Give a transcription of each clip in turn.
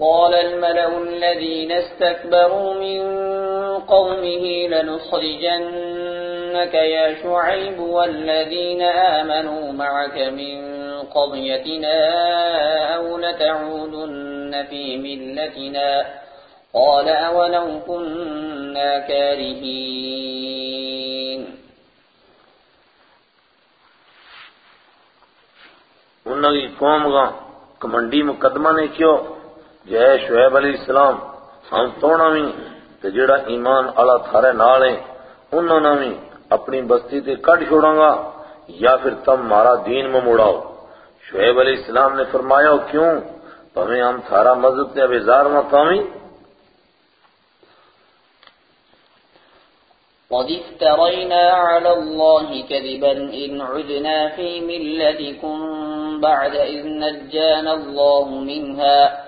قال الملأ الذين استكبروا من قومه لنخرجنك يا شعيب والذين آمنوا معك من قضيتنا أو لتعودن في ملتنا قال أولو كنا كارهين. کی قوم گا کمنڈی مقدمہ نے کیوں جے شعیب علیہ السلام، ہم توڑا بھی تے جڑا ایمان اللہ تھارے نالیں انہوں نے بھی اپنی بستی تے کٹ چھوڑا گا یا پھر تم مارا دین میں مڑاؤ شعیب علیہ السلام نے فرمایا کیوں؟ تمہیں ہم تھارا مذہب تے ابزار مقامی قد افترينا على الله كذبا إن عدنا في ملتكم بعد إذ نجانا الله منها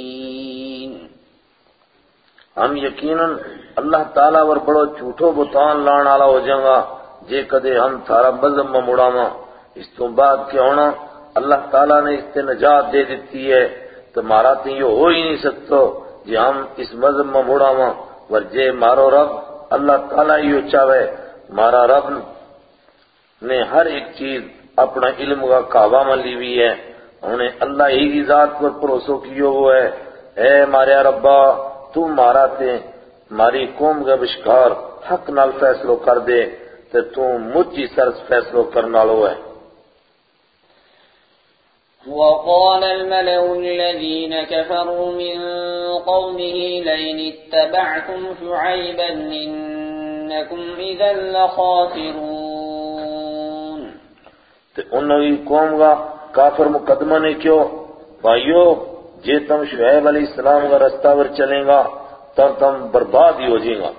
ہم یقیناً اللہ تعالیٰ ور بڑو جھوٹو بتان لان والا ہو جائیں گا۔ جے کدے ہم تھارا مذہب میں مڑاواں اس تو بعد کیا ہونا؟ اللہ تعالیٰ نے اس تے نجات دے دیتی ہے۔ تو مارا تو یہ ہو ہی نہیں سکتا جے ہم اس مذہب میں مڑاواں ور جے مارو رب، اللہ تعالیٰ ہی چاہے مارا رب نے ہر ایک چیز اپنا علم کا کعبہ میں لی ہوئی ہے۔ انہیں اللہ ہی کی ذات پر پروسو کیو وہ ہے۔ اے ماریا ربا تو مارا تے ماری قوم کا بشکار حق نال فیصلو کر دے تے تو مجھے سرس فیصلو کرنا لو ہے۔ وقال الملأ الذين كفروا من قومه لئن اتبعتم شعيبا إنكم إذا لخاسرون. تے انہوں کی قوم کا کافر مقدمہ نے کیوں بھائیو جے تم شعیب علیہ السلام کا رستہ ور چلیں گا تب تم برباد ہی ہو جائیں گا۔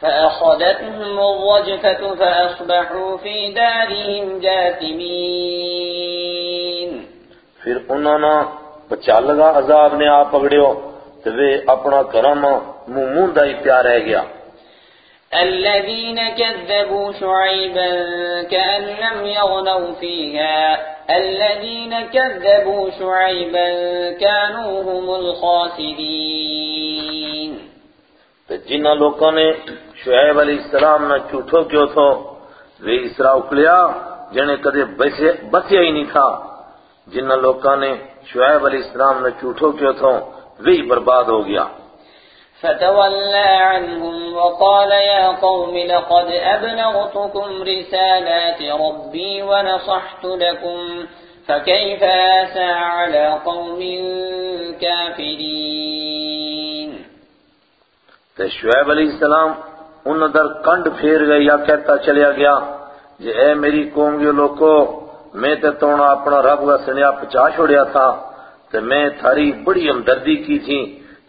فأخذتهم الرجفة فأصبحوا في دارهم جاثمين۔ پھر انہوں نے بچال لگا عذاب نے آپ پکڑیو تو وہ اپنا کرم مموندہ ہی پیار رہ گیا۔ الذين كذبوا شعيبا كأن لم يغنوا فيها. الذين كذبوا شعيبا كانوا هم الخاسرين. تو جنہ لوگوں نے شعیب علیہ السلام نہ جھوٹو کیوں تھو وہ اسرا اکلیا جنہیں کدے بسیا ہی نہیں تھا۔ جنہ لوگوں نے شعیب علیہ السلام نہ جھوٹو کیوں تھو وہی برباد ہو گیا۔ فتولى عنهم وقال يا قوم لقد أبلغتكم رسالات ربي ونصحت لكم فكيف آسى على قوم كافرين تو شعیب علیہ السلام ان در کنڈ پھیر گئے یا کہتا چلیا گیا جے اے میری قوم کے لوگو میں تے تونا اپنا رب کا سنیا پچا چھوڑیا تھا تو میں تھاری بڑی ہمدردی کی تھی۔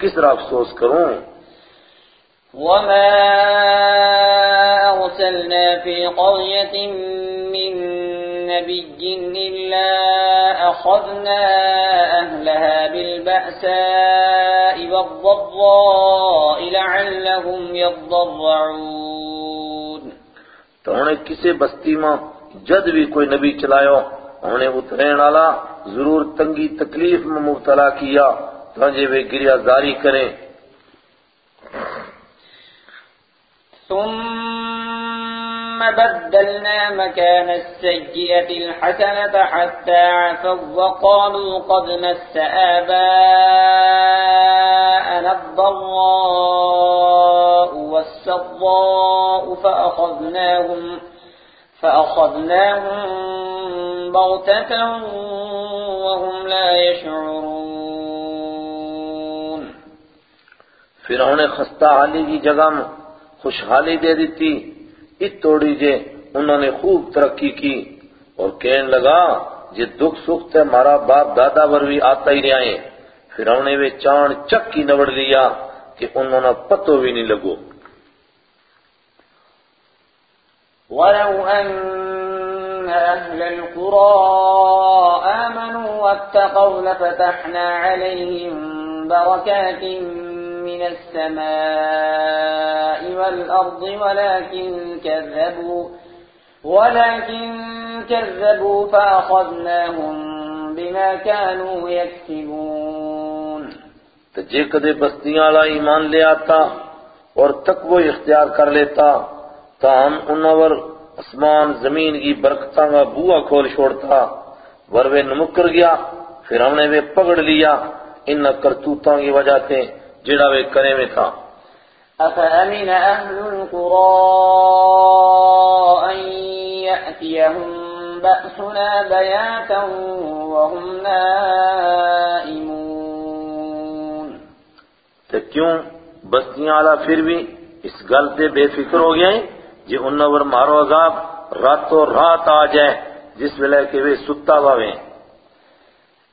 کس طرح افسوس کروں وما أرسلنا في قرية من نبي إلا أخذنا أهلها بالبأساء والضراء لعلهم يضرعون انہیں کسے بستی ماں جد بھی کوئی نبی چلائے ہو انہیں اترین والا ضرور تنگی تکلیف میں مبتلا کیا تانجے وہ گریا زاری کریں۔ ثم بدلنا مكان السيئة الحسنة حتى عفوا وقالوا قد مس آباءنا الضراء فأخذناهم فأخذناهم بغتة وهم لا يشعرون. پھر انہیں خستہ حالی کی جگہ میں خوشحالی دے دیتی، ات توڑی جے، انہوں نے خوب ترقی کی۔ اور کہنے لگا یہ دکھ سکھ تے مارا باپ دادا ور بھی آتا ہی رہے ہیں پھر انہیں وہ چاند چکی نوڑ لیا کہ انہوں نے پتو بھی نہیں لگو۔ ولو أن أهل القرى آمنوا واتقوا لفتحنا عليهم بركات من السماء والأرض ولكن كذبوا ولكن كذبوا فأخذناهم بما كانوا يكسبون تو جے کدے بستیاں والا ایمان لے آتا اور تقوی اختیار کر لیتا تا ہم انور اسمان زمین کی برکتاں کا بوا کھول چھوڑتا ور وہ نمکر گیا پھر ہم نے وہ پکڑ لیا ان کرتوتوں کی وجہ سے جڑا وہ کرے میں تھا۔ أفأمن أهل القرى أن يأتيهم بأسنا بياتا وهم نائمون۔ تو کیوں؟ بستیاں والا پھر بھی اس گل سے بے فکر ہو گئے جی انور مارو عذاب راتوں رات آ جائے جس ویلے کہ وہ ستا باویں۔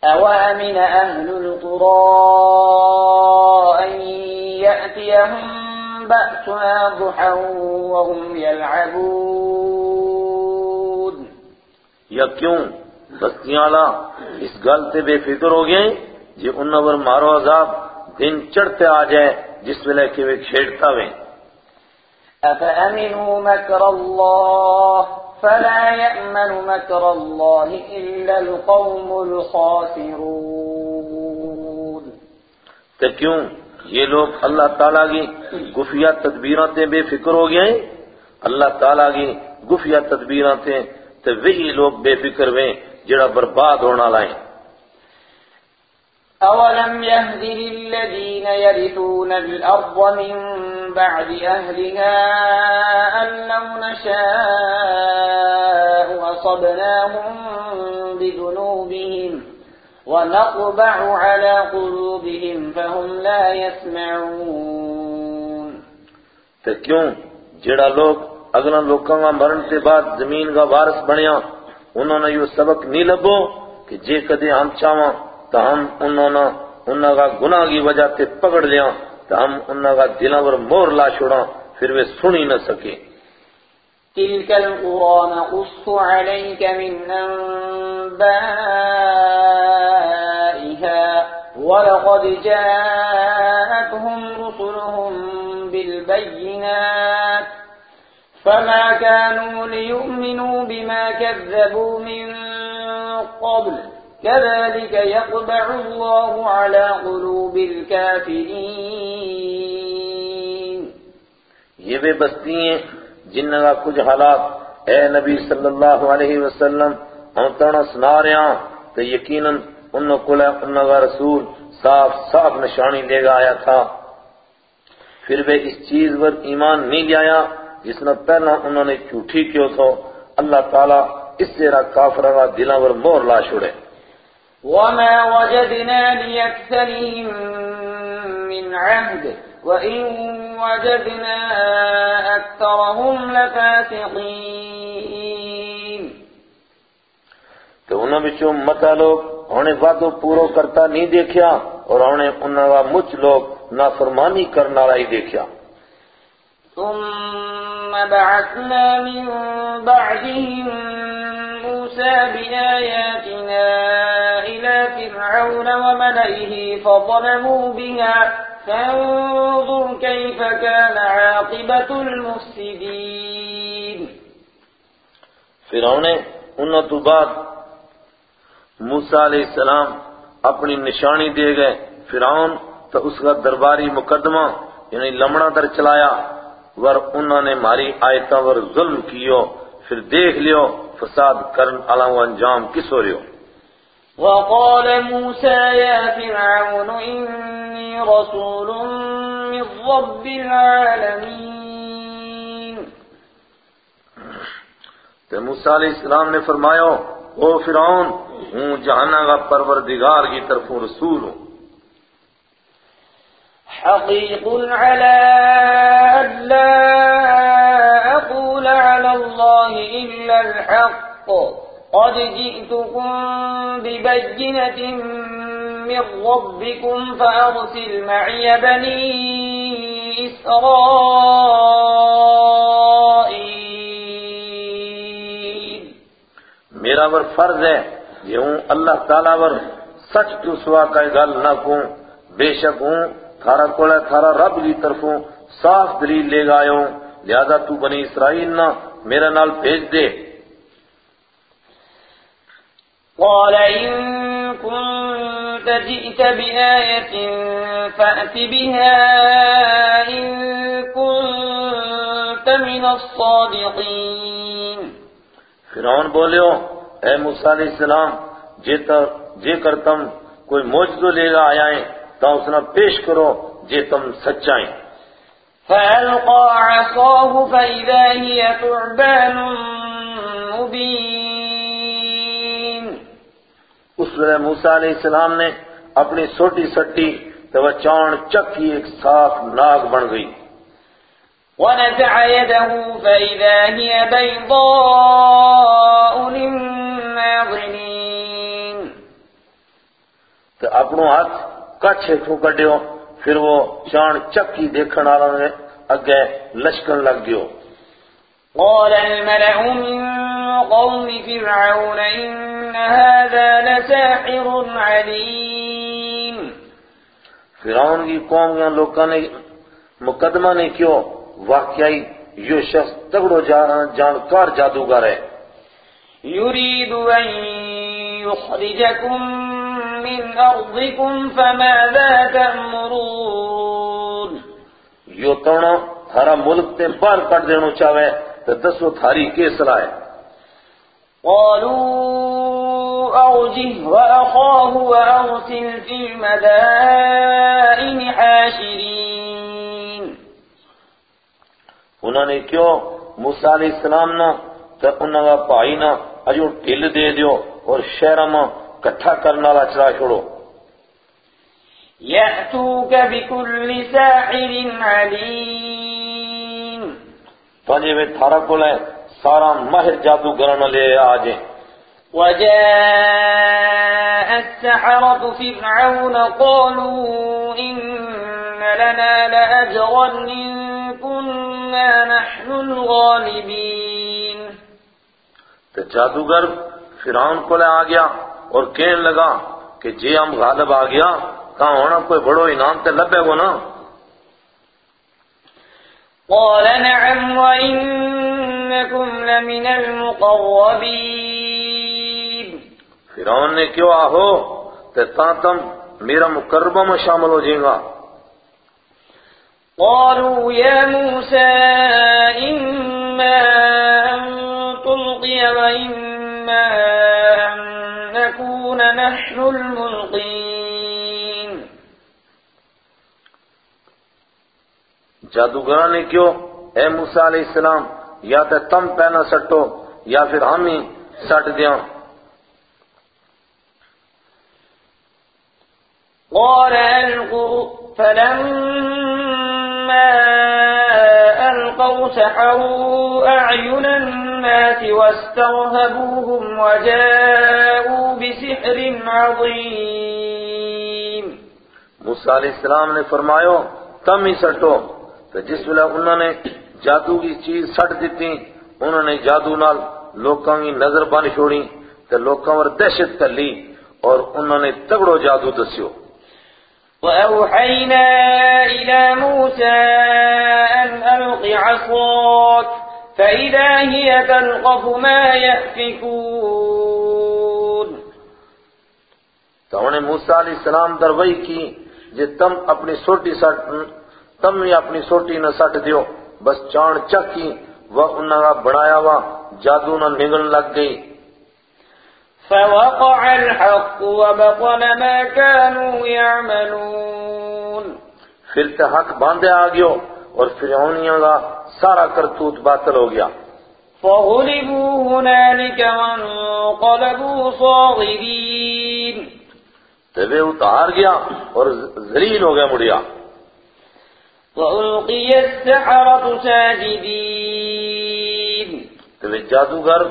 أوامن أهل القرى أن يأتيهم بأسنا ضحى وهم يلعبون۔ یا کیوں؟ بستیاں والا اس گل سے بے فکر ہو گئے جی انور مارو عذاب دن چڑھتے آ جائے جس ویلے کہ وہ کھیڑتا ویں أفأمنوا مكر الله فلا يأمن مكر الله إلا القوم الخاسرون تو کیوں؟ یہ لوگ اللہ تعالیٰ کی گفیہ تدبیروں سے بے فکر ہو گئے ہیں۔ اللہ تعالیٰ کی گفیہ تدبیروں سے تو وہی لوگ بے فکر ہوئے جڑا برباد ہونا لائیں أولم يهد للذين يرثون الأرض من بعد أهلها أن لو نشاء أصبناهم بذنوبهم ونطبع على قلوبهم فهم لا يسمعون تو کیوں؟ جڑا لوگ اگلا لوکاں کا مرن سے بعد زمین کا وارث بنیا انہوں نے یہ سبق نہیں لبو کہ جے کدے ہم چاہاں تو ہم انہوں نے انہوں کا گناہ کی وجہ سے پکڑ لیا تو ہم انہوں کا دلوں پر مور لا چھوڑا پھر وہ سن ہی نہ سکے۔ تلك القرى نقص عليك من أنبائها ولقد جاءتهم رسلهم بالبينات فما كانوا ليؤمنوا بما كذبوا من قبل كذلك يطبع الله على قلوب الكافرين. یہ وہ بستی ہیں جن کا کچھ حالات اے نبی صلی اللہ علیہ وسلم ہم تنا سنا رہے ہیں تو یقیناً انہوں کو انہوں کا رسول صاف صاف نشانی لے گا آیا تھا۔ پھر وہ اس چیز پر ایمان نہیں لے آیا جس نے پہلا انہوں نے جھوٹی کیوں تھو اللہ تعالیٰ اس سے را کافر کا دلوں پر مور لا چھوڑے۔ وما وجدنا لأكثرهم من عهد وإن وجدنا أكثرهم لفاسقين تو انہوں بچوں متا لوگ انہیں وعدو پورو کرتا نہیں دیکھیا اور انہیں انہوں کا مجھ لوگ نافرمانی کرنا رہی دیکھیا۔ ثم بعثنا من بعدهم موسى بآياتنا فرعون وملئه فظلموا بها. فانظر كيف كان عاقبة المفسدين. پھر انہیں انہوں تو بعد موسیٰ علیہ السلام اپنی نشانی دے گئے. فرعون تو اس کا درباری مقدمہ یعنی لمڑا در چلایا ور انہوں نے ماری آیتوں ور ظلم کیو، پھر دیکھ لیو، فساد کرن علاوہ انجام کس ہو رہو وقال موسى يا فرعون إني رسول من رب العالمين. تو موسیٰ علیہ السلام نے فرمایا أو فرعون ہوں جہانا کا پروردگار کی طرف رسول ہوں. حقيق على أن لا أقول على الله إلا الحق. قد جئتكم ببينة من ربكم فأرسل معي بني إسرائيل میرا ور فرض ہے یہ ہوں اللہ تعالیٰ ور سچ تو سوا کا گل نہ کوں۔ بے شک ہوں، تھارا کوڑا تھارا رب کی طرفوں صاف دلیل لے گا آئے ہوں۔ لہذا تو بنی اسرائیل نہ میرا نال بھیج دے۔ قال إن كنت جئت بآية فأت بها إن كنت من الصادقين. فرعون بولے اے موسیٰ علیہ السلام جے کر تم کوئی موجزو لے گا آیائیں تو اسنا پیش کرو جے تم سچائیں۔ فألقى عصاه فإذا هي ثعبان مبين. اس وقت موسیٰ علیہ السلام نے اپنی سوٹی سٹی تو وہ چان چکی ایک صاف ناگ بن گئی۔ ونزع يده فإذا هي بيضاء للناظرين تو اپنو ہاتھ کچھ ہیٹھوں کڈیو پھر وہ چان چکی دیکھن والا نے اگے لشکن لگ گیو۔ قال الملأ من قوم فرعون إن هذا لساحر عليم فرعون کی قوم کے لوگوں نے مقدمہ نے کیوں واقعی یہ شخص تگڑو جانکار جادوگر ہے۔ يريد أن يخرجكم من أرضكم فماذا تأمرون یہ توڑا تھارا ملک تے باہر کٹ دینو چاہے تو دسو تھاری کے صلاح ہے قالوا أرجه وأخاه وأرسل في المدائن حاشرين. انہوں نے کیوں موسیٰ علیہ السلام نا تو انہوں کا پائی نا اجو ٹھل دے دیو اور شہر میں کٹھا کرنا لا چرا چھوڑو؟ يأتوك بكل ساحر عليم پنجے میں تھارا کول ہے سارا ماہر جادوگرن لے آجیں۔ وجاء السحرة فرعون قالوا إن لنا لأجرا إن كنا نحن الغالبين. تو جادوگر فرعون کو لے آ گیا اور کہنے لگا کہ جی ہم غالب آ گیا کہاں ہونا کوئی بڑو انعام تے لبے گو نا۔ قال نعم وإنكم لمن المقربين. فرعون نے کیوں آہو؟ تے تا تم میرا مقربہ میں شامل ہو جائیں گا۔ قالوا يا موسى إما أن تلقي وإما أن نكون نحن الملقين۔ جادوگرہ نے کیوں؟ اے موسیٰ علیہ السلام یا تے تم پہنا سٹو یا پھر ہم ہی سٹ دیاں۔ قال ألقوا فلما ألقوا سحروا أعين الناس واسترهبوهم وجاءوا بسحر عظيم. موسیٰ علیہ السلام نے فرمایا، تم ہی سٹو۔ تو جس ویلے انہوں نے جادو کی چیز سٹ دیتی، انہوں نے جادو نال لوکاں کی نظر بن چھوڑی تے لوکاں ور دہشت کر لی، اور انہوں نے تگڑو جادو دسیو۔ وأوحينا إلى موسى أن ألق عصاك فإذا هي تلقف ما يأفكون. تو انہوں نے موسیٰ علیہ السلام دروئی کی جے تم اپنی سوٹی سٹ تم ہی اپنی سوٹی نہ سٹ دیو۔ بس چان چکی وہ انہوں کا بنایا ہوا جادو نہ نگل لگ گئی۔ فوقع الحق وبطل ما كانوا يعملون. پھر تے حق باندھے آ گیو اور فرعونیوں کا سارا کرتوت باطل ہو گیا۔ فغلبوا هنالك وانقلبوا صاغرين. وہ اتار گیا اور ذلیل ہو گیا مڑیا۔ وألقي السحرة ساجدين. وہ جادوگر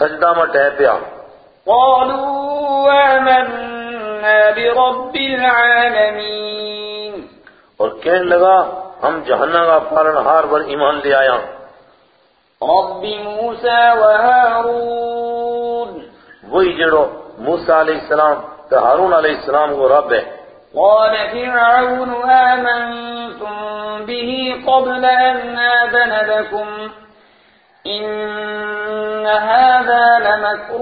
سجدہ میں ٹہ پیا۔ قالوا آمنا برب العالمين. اور کہنے لگا ہم جہنم کا پالنہار پر ایمان لے آیا رب موسى وهارون وہی جڑو موسیٰ علیہ السلام تے ہارون علیہ السلام کو رب ہے۔ قال فرعون آمنتم به قبل أن آذن لكم۔ إن هذا لمكر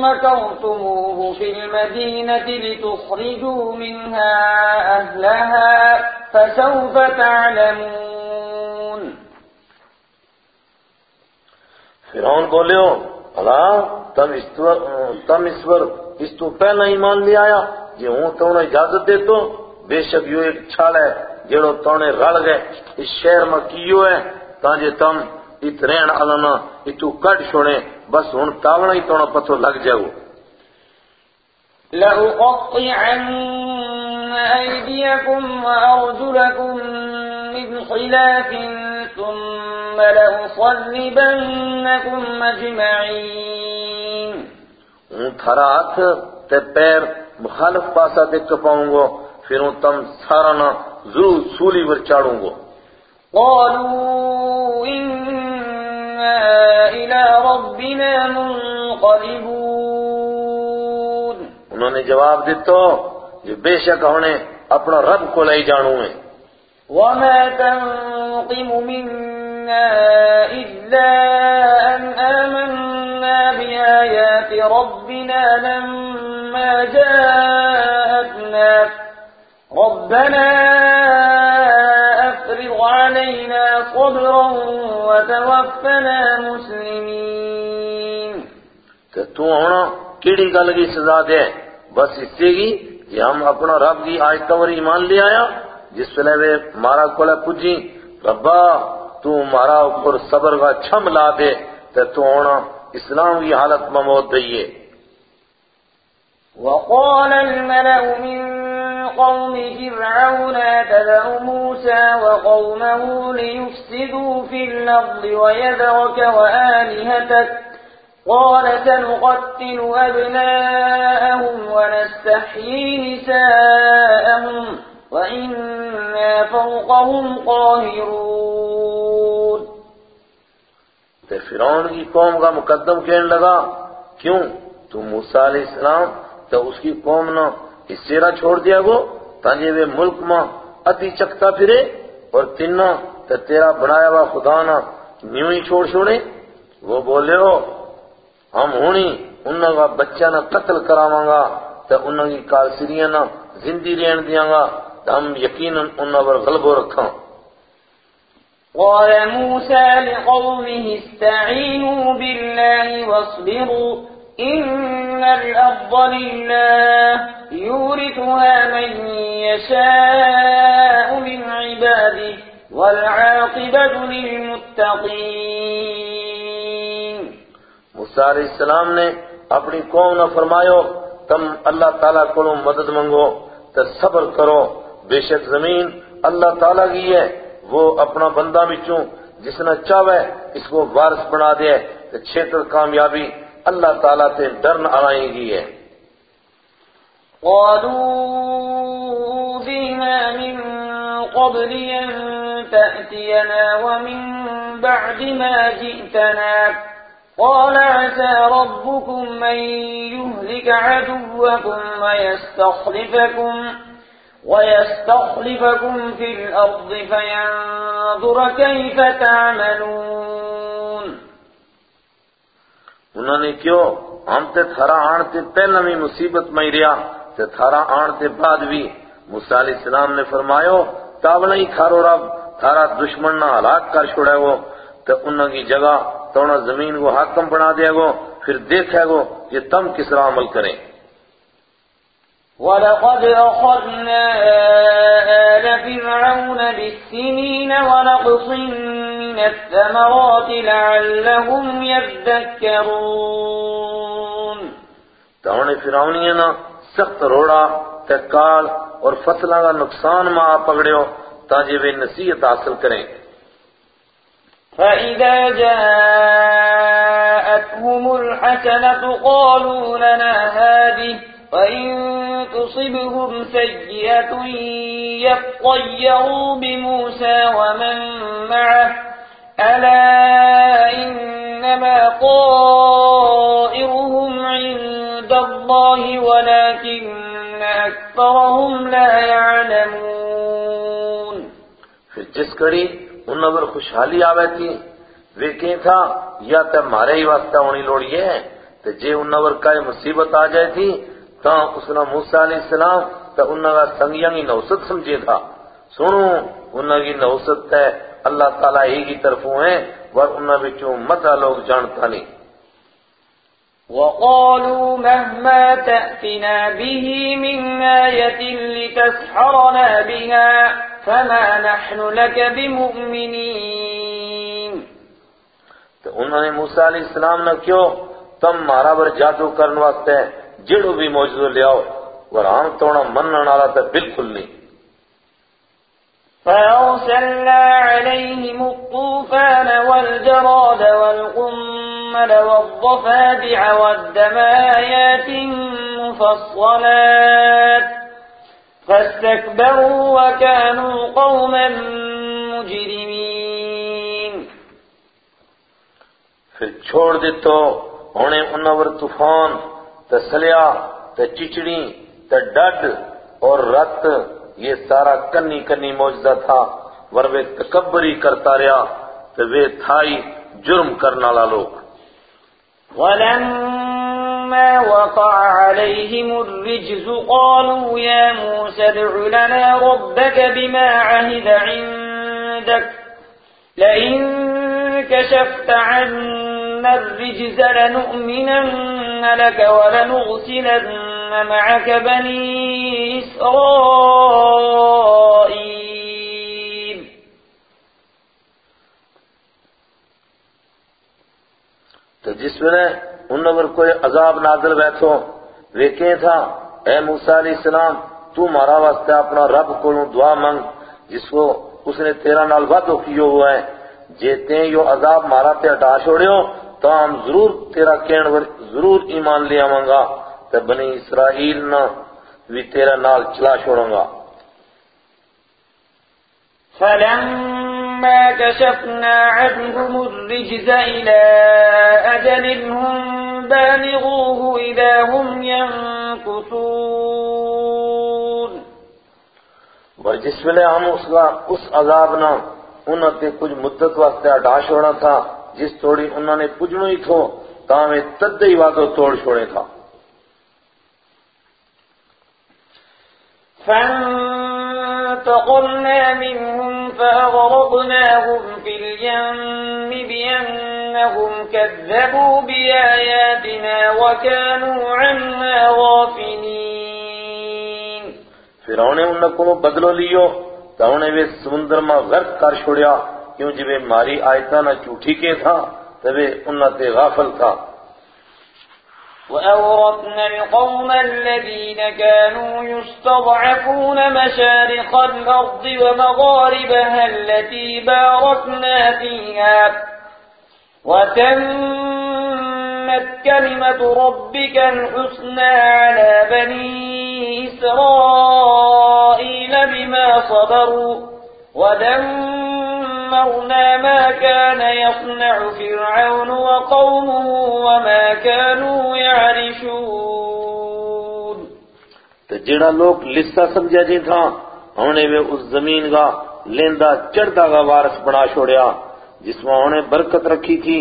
مكرتموه في المدينة لتخرجوا منها أهلها فسوف تعلمون فرعون بولے ہو اللہ، تم اس تم اس پر اس تو پہلا ایمان لے آیا جی ہوں تو انہیں اجازت دے تو، بے شک یو ایک چھال ہے جڑو تونے رل گئے، اس شہر میں کیو ہے تانجے جی تم ات رہن علنا اتو کٹ چھوڑے بس ہن تاونا ہی تونا پتو لگ جاؤ۔ لأقطعن أيديكم وأرجلكم من خلاف ثم لأصلبنكم أجمعين۔ ہوں تھارا ہاتھ تے پیر مخالف پاسا دے کپاؤں گو پھر ہوں تم سارا نہ ضرور سولی پر چاڑوں گو۔ قالوا إنا إلى ربنا منقلبون انہوں نے جواب دیتا جو بے شک ہونے اپنا رب کو لے جانوں ہے وما تنقم منا إلا أن آمنا بآيات ربنا لما جاءتنا ربنا علينا صبرا وتوفنا مسلمين. کہ تو ہونا کیڑی گل کی سزا دے؟ بس اس سے گی کہ ہم اپنا رب کی آج تور ایمان لے آیا جس ویلے وہ مارا کولے پجی ربا تو مارا اوپر صبر کا چھم لا دے تے تو ہونا اسلام کی حالت میں موت دئیے۔ وقال الملأ من قوم فرعون أتذر موسى وقومه ليفسدوا في الأرض ويذرك وآلهتك قال سنقتل أبناءهم ونستحيي نساءهم وإنا فوقهم قاهرون. فرعون کی قوم کا مقدم کہنے لگا کیوں؟ تو موسیٰ علیہ السلام تو اس کی قوم نہ اس سیرہ چھوڑ دیا گو تانجے وہ ملک ماں اتی چکتا پھرے اور تنہ تے تیرا بنایا ہوا خدا نہ نیوں ہی چھوڑ چھوڑے۔ وہ بولے ہو ہم ہونی انہوں کا بچہ نہ قتل کراواں گا تے انہوں کی کالسریاں نہ زندی رہن دیاں گا۔ تے ہم یقیناً انہوں پر غلبو رکھاں۔ قال موسى لقومه استعينوا بالله واصبروا إن الأرض لله يورثها من يشاء من عباده والعاقبة للمتقين موسیٰ علیہ السلام نے اپنی قوم نہ فرمایو تم اللہ تعالیٰ کو مدد منگو تو صبر کرو۔ بے شک زمین اللہ تعالیٰ کی ہے، وہ اپنا بندہ بچوں جس نے چاہے اس کو وارث بنا دے تو چھیتر کامیابی اللہ تعالیٰ سے ڈرن آئیں گی ہے۔ قالوا أوذينا من قبل أن تأتينا ومن بعد ما جئتنا۔ قال عسى ربكم أن يهلك عدوكم ويستخلفكم ويستخلفكم في الأرض فينظر كيف تعملون۔ انہوں نے کیوں؟ ہم تے تھارا آن تے پہلا بھی مصیبت میں ہی رہا، تے تھارا آن تے بعد بھی۔ موسیٰ علیہ السلام نے فرمایو تابلہ ہی کھارو رب تھارا دشمن نہ ہلاک کر چھوڑے گو۔ تے انہوں کی جگہ تونا زمین کو حاکم بنا دیا گو، پھر دیکھے گو یہ تم کس طرح عمل کریں۔ ولقد أخذنا آل فرعون بالسنين ونقص من الثمرات لعلهم يذكرون. تو انہیں فرعونیاں نا سخت روڑا تے کال اور فصلوں کا نقصان میں آ پکڑیو تاکہ وہ نصیحت حاصل کریں۔ فإذا جاءت تصبهم الحسنة قالوا لنا هذه وإن تصبهم سيئة يطيروا بموسى ومن معه ألا إنما طائرهم عند الله ولكن أكثرهم لا يعلمون پھر جس کڑی ان اگر خوشحالی آوے تھی، وہ کہیں تھا؟ یا تے مارے ہی واسطہ ہونی لوڑی ہے؟ تے جے ان اگر کئی مصیبت آ جائے تھی تا اس نے موسیٰ علیہ السلام تے انہوں کا سنگیاں کی نوست سمجھے تھا۔ سنو انہوں کی نوست ہے اللہ تعالیٰ ہی کی طرفوں ہیں ور انہوں بچوں مدہ لوگ جانتا نہیں۔ وقالوا مهما تأتنا به من آية لتسحرنا بها فما نحن لك بمؤمنين۔ تو انہوں نے موسیٰ علیہ السلام نے کیوں تم مارا بر جادو کرنے واسطے جڑو بھی موجود لے آؤ ورہاں توڑا منن والا تو بالکل نہیں۔ فأرسلنا عليهم الطوفان والجراد والقمل والضفادع والدم آيات مفصلات. فاستكبروا وكانوا قوما مجرمين. پھر چھوڑ دیتو انہیں انور طوفان تسلیا تے چچڑی تے ڈڈ اور رت یہ سارا کنی کنی موجزہ تھا، ور وہ تکبری کرتا رہا تو وہ تھائی جرم کرنا لا لوگ۔ ولما وقع عليهم الرجز قالوا يا موسى ادع لنا ربك بما عهد عندك، لئن كشفت عنا الرجز لنؤمنن لك ولنرسلن معك بني إسرائيل تو جس میں ان پر کوئی عذاب نازل بیٹھو وہ کہ تھا، اے موسیٰ علیہ السلام، تو مارا واسطے اپنا رب کو دعا منگ، جس کو اس نے تیرا نال وعدو کیو ہوا ہے جیتے یو عذاب مارا تے ہٹا چھوڑیو تو ہم ضرور تیرا کہن ور ضرور ایمان لے آواں گا تے بنی اسرائیل نہ بھی تیرا نال چلا چھوڑوں گا فلما كشفنا عنهم الرجز إلى أجل هم بالغوه إذا هم ينكثون اور جس ویلے ہم اس کا اس عذاب نہ انہوں نے کچھ مدت واسطے ہٹا چھوڑا تھا جس توڑی انہوں نے پجنو ہی تھو تاں میں تد ہی وعدو توڑ چھوڑے تھا۔ فانتقلنا منهم فأغرقناهم في اليم بأنهم كذبوا بآياتنا وكانوا عنها غافلين۔ فرعون انہوں کو بدلو لیو تو انہیں وہ سمندر میں غرق کر چھوڑیا۔ کیوں جب ماری آیتاں نہ چوٹھی کے تھا وہ انہوں تے غافل تھا۔ وأورثنا القوم الذين كانوا يستضعفون مشارق الأرض ومغاربها التي باركنا فيها وتمت كلمة ربك الحسنى على بني إسرائيل بما صبروا ودمرنا ما كان يصنع فرعون وقومه وما كانوا يعرشون تو جڑا لوگ لسا سمجھا جی تھا انہیں وہ اس زمین کا لیندہ چڑھتا کا وارث بنا چھوڑیا، جس میں انہیں برکت رکھی تھی۔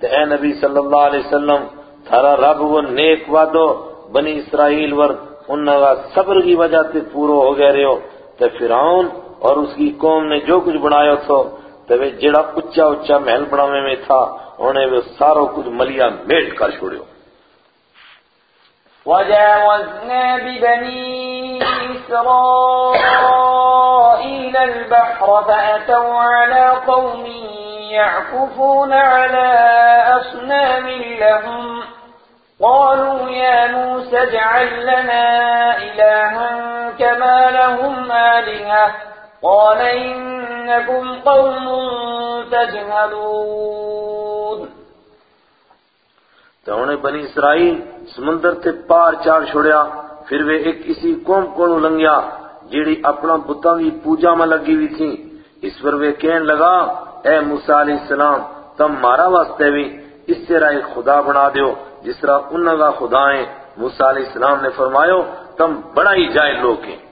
تو اے نبی صلی اللہ علیہ وسلم، تھارا رب وہ نیک وعدو بنی اسرائیل ور انہوں کا صبر کی وجہ سے پورو ہو گئے رہو تو فرعون اور اس کی قوم نے جو کچھ بنایا تھو تو وہ جڑا اچا اچا محل بناوے میں تھا انہیں وہ سارو کچھ ملیا میٹ کر چھوڑیو۔ وجاوزنا ببني إسرائيل البحر فأتوا على قوم يعكفون على أصنام لهم۔ قالوا يا موسى اجعل لنا إلها كما لهم آلهة۔ قال إنكم قوم تجهلون. تو انہیں بنی اسرائیل سمندر تے پار چار چھوڑیا، پھر وہ ایک اسی قوم کو لنگیا، جیڑی اپنا بتاں کی پوجا میں لگی ہوئی تھی۔ اس پر وہ کہن لگا، اے موسیٰ علیہ السلام، تم مارا واسطے بھی اس طرح ایک خدا بنا دیو، جس طرح انہوں کا خدا ہے موسیٰ علیہ السلام نے فرمایا، تم بڑا ہی جائے لوگ ہیں۔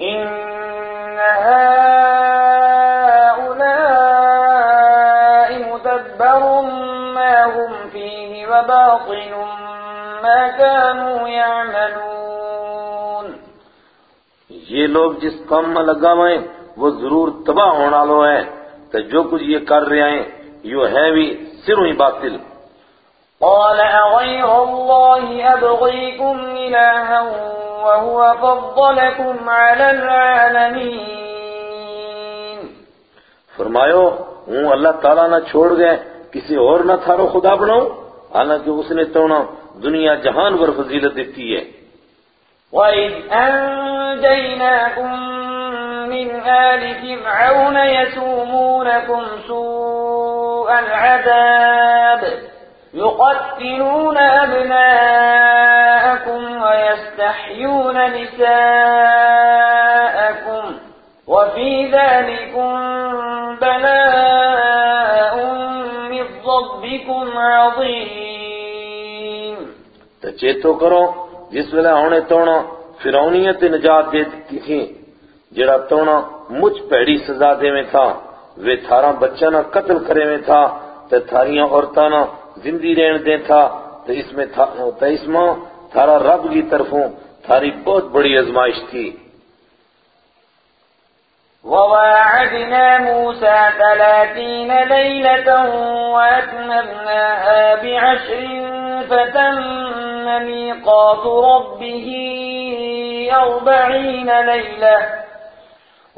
إن هؤلاء متبر ما هم فيه وباطل ما كانوا يعملون یہ لوگ جس کام میں لگا ہوئے وہ ضرور تباہ ہونا لو ہے تو جو کچھ یہ کر رہے ہیں یہ ہے بھی صرف ہی باطل۔ قال أغير الله أبغيكم إلها وهو فضلكم على العالمين. فرمایو ہوں اللہ تعالیٰ نہ چھوڑ گئے کسی اور نہ تھارو خدا بناؤ حالانکہ اس نے تو دنیا جہان پر فضیلت دیتی ہے۔ وَإِذْ أَنْجَيْنَاكُمْ مِنْ آلِ فِرْعَوْنَ يَسُومُونَكُمْ سُوءَ الْعَذَابِ يُقَتِّلُونَ أَبْنَاءَكُمْ وَيَسْتَحْيُونَ نِسَاءَكُمْ وَفِي ذَلِكُمْ بَلَاءٌ مِّن رَّبِّكُمْ عَظِيمٌ. تو کرو، جس ویلے ہونے تونا فرعونیت نجات دے دیتی تھی، جڑا تونا مجھ پیڑی سزا دے میں تھا وہ تھارا بچہ نہ قتل کرے میں تھا تو تھاریاں عورتاں نہ زندی رہن دے تھا تو اس میں تھا تو اس میں تھارا رب کی طرفوں تھاری بہت بڑی آزمائش تھی۔ وواعدنا موسى ثلاثين ليلة وأتممناها بعشر فتم ميقات ربه أربعين ليلة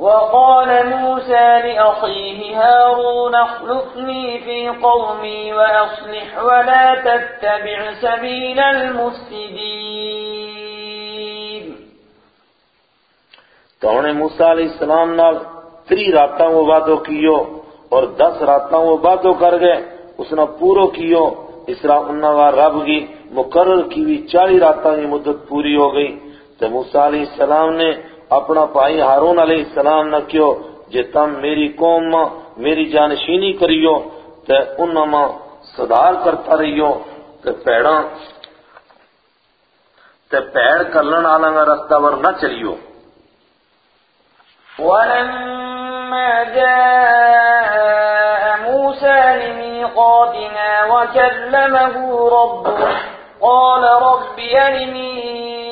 وقال موسى لأخيه هارون اخلفني في قومي وأصلح ولا تتبع سبيل المفسدين. تو انہیں موسیٰ علیہ السلام نال تری راتاں وہ وعدو کیو اور دس راتاں وہ وعدو کر گئے، اس نے پورو کیو، اس طرح انہوں رب کی مقرر کی ہوئی چالی راتاں کی مدت پوری ہو گئی۔ تو موسیٰ علیہ السلام نے اپنا پائی ہارون علیہ السلام نہ کیو، جے تم میری قوم ماں، میری جانشینی کریو تو انہوں ماں صدار کرتا رہیو تو پیڑاں تو پیڑ کلن آلنگا گا رستہ ور نہ چلیو۔ ولما جاء موسى لميقاتنا وكلمه ربه، قال رب أرني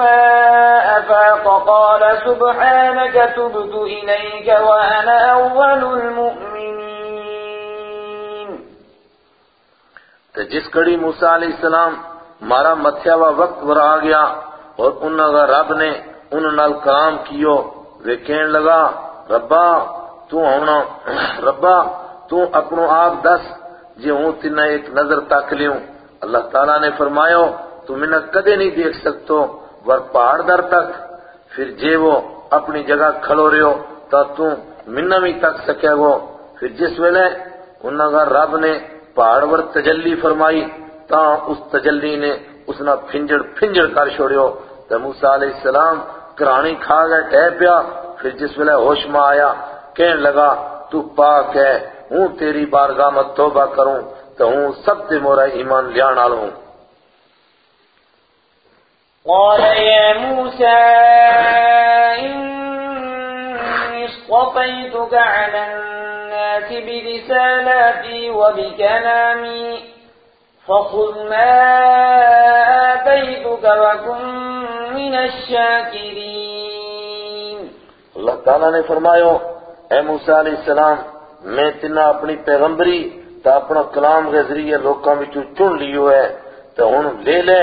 أفاق؟ قال سبحانك تبت إليك وأنا أول المؤمنين تو جس کڑی موسیٰ علیہ السلام مارا متھیا ہوا وقت ور آ گیا اور انہوں کا رب نے انہوں نال کام کیو وہ کہن لگا، ربا، تو ہونا ربا، تو اپنو آپ دس جی ہوں تنہ ایک نظر تک لیوں۔ اللہ تعالیٰ نے فرمایا، تو منہ کدے نہیں دیکھ سکتو۔ ور پہاڑ در تک۔ پھر جے وہ اپنی جگہ کھلو رہو تا تو منہ بھی تک سکے گو۔ پھر جس ویلے انہوں کا رب نے پہاڑ ور تجلی فرمائی، تا اس تجلی نے اس نہ پھنجڑ پھنجڑ کر چھوڑیو۔ تو موسیٰ علیہ السلام کرانی کھا گئے ٹہ پیا۔ پھر جس ویلے ہوش میں آیا، کہن لگا، تو پاک ہے، ہوں تیری بارگاہ میں توبہ کروں تو ہوں سب تے مورا ایمان لیان آل ہوں۔ قال يا موسى، إني اصطفيتك على الناس برسالاتي وبكلامي، فخذ ما آتيتك وكن من الشاكرين. اللہ تعالیٰ نے فرمایا، اے موسیٰ علیہ السلام، میں تنہ اپنی پیغمبری تا اپنا کلام کے ذریعے لوکاں وچوں چن لیو ہے تو ہن لے لے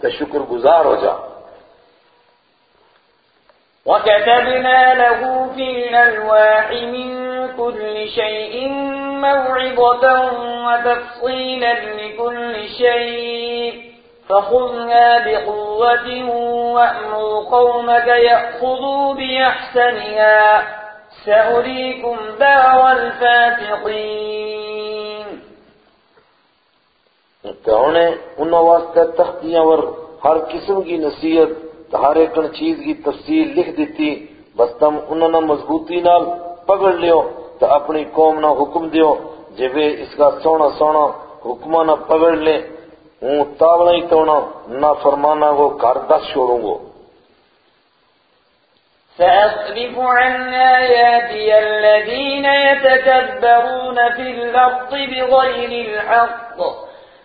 تو شکر گزار ہو جا۔ وكتبنا له في الألواح من كل شيء موعظة وتفصيلا لكل شيء فَخُذْنَا بقوة وَأْمُوا قومك يأخذوا بأحسنها سأريكم دار الْفَاتِقِينَ تو انہیں انہوں واسطے تختیاں اور ہر قسم کی نصیحت، ہر ایک چیز کی تفصیل لکھ دیتی بس تم انہوں نے مضبوطی نال پکڑ لیو تو اپنی قوم نہ حکم دیو۔ جب اس کا سونا سونا حکمہ نہ پکڑ لے، ہوں تاولا ہی تونا نہ فرمانا کو کار دس چھوڑوں گو۔ سأصرف عن آياتي الذين يتكبرون في الأرض بغير الحق.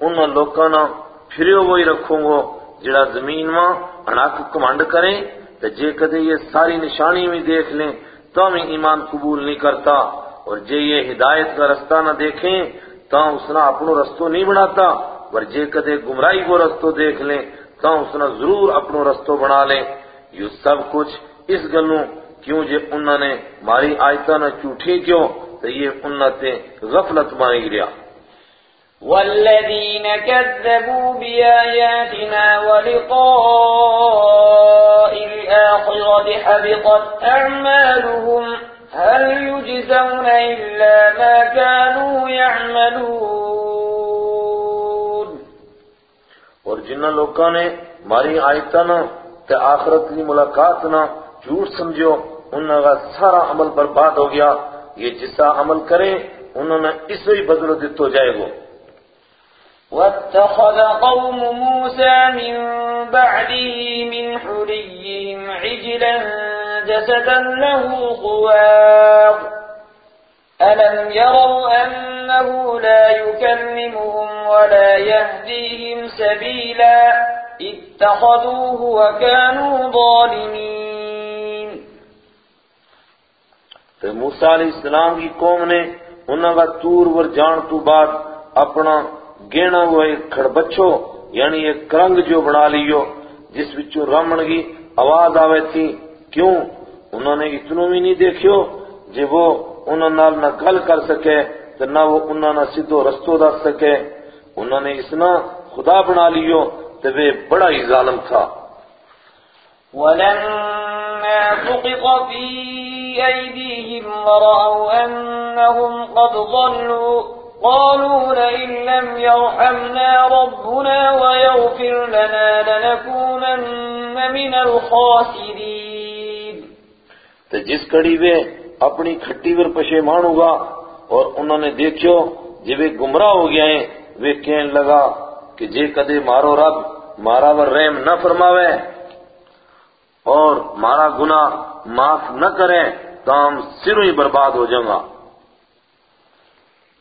ان لوکاں نہ پھریو وہی رکھوں گو جڑا زمین ماں اناک کمانڈ کریں تو جے کدے یہ ساری نشانی بھی دیکھ لیں تو ہمیں ایمان قبول نہیں کرتا اور جے یہ ہدایت کا رستہ نہ دیکھیں تو اس نے اپنو رستو نہیں بناتا اور جے کدے گمراہی کو رستو دیکھ لیں تو اس نے ضرور اپنو رستو بنا لیں۔ یہ سب کچھ اس گلوں کیوں جے انہوں نے ماری آیتہ نہ چوٹھی کیوں تو یہ انہوں غفلت مانی گریا والذين كذبوا بآياتنا ولقاء الآخرة حبطت أعمالهم، هل يجزون إلا ما كانوا يعملون؟ اور جنہ لوگوں نے ماری آیتہ نہ تے آخرت کی ملاقات نہ جھوٹ سمجھو انہوں کا سارا عمل برباد ہو گیا۔ یہ جسا عمل کریں انہوں نے اس ہی بدل دیتو جائے گو۔ واتخذ قوم موسى من بعده من حريهم عجلا جسدا له خوار ألم يروا أنه لا يكلمهم ولا يهديهم سبيلا؟ اتخذوه وكانوا ظالمين. تو موسیٰ علیہ السلام کی قوم نے انہوں کا تور ور جان تو بعد اپنا گینا وہ ایک کھڑبچو یعنی ایک کرنگ جو بنا لیو، جس وچوں رامن کی آواز آوے تھی۔ کیوں؟ انہوں نے اتنوں بھی نہیں دیکھو جے وہ انہوں نال نہ گل کر سکے تو نہ وہ انہوں نے سیدھو رستو دس سکے۔ انہوں نے اسنا خدا بنا لیو تو وہ بڑا ہی ظالم تھا۔ ولما سقط في أيديهم ورأوا أنهم قد ضلوا قالوا لئن لم يرحمنا ربنا ويغفر لنا لنكونن من الخاسرين. تو جس کڑی وے اپنی کھٹی ور پشے مانو گا اور انہوں نے دیکھو جب وہ گمراہ ہو گیا ہیں وہ کہنے لگا کہ جے کدے مارو رب، مارا ور رحم نہ فرماوے اور مارا گناہ معاف نہ کریں تو ہم سروں ہی برباد ہو جائیں گا۔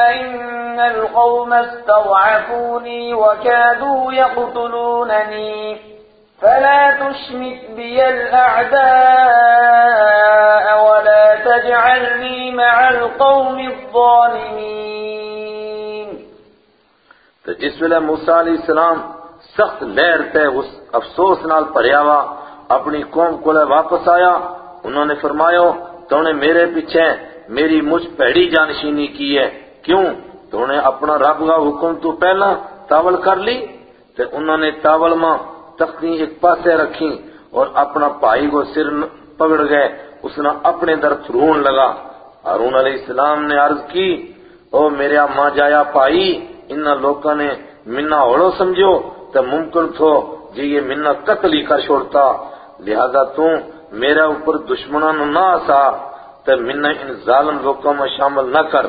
إن القوم استضعفوني وكادوا يقتلونني فلا تشمت بي الأعداء ولا تجعلني مع القوم الظالمين. تو جس ویلے موسیٰ علیہ السلام سخت لہر تے اس افسوس نال پریاوا اپنی قوم کو لے واپس آیا۔ انہوں نے فرمایا، تو نے میرے پیچھے میری مجھ پیڑی جانشینی کی ہے۔ کیوں؟ تو نے اپنا رب کا حکم تو پہلا تاول کر لی تو انہوں نے تاول ماں تختی ایک پاسے رکھی اور اپنا پائی کو سر پکڑ گئے اس نے اپنے در تھرون لگا۔ ہارون علیہ السلام نے عرض کی، او میرے ماں جایا پائی ان لوکاں نے منا اوڑو سمجھو تو ممکن تھو جی یہ منا قتل ہی کر چھوڑتا۔ لہذا تو میرا اوپر دشمنوں نہ آسا تو منا ان ظالم لوکوں میں شامل نہ کر۔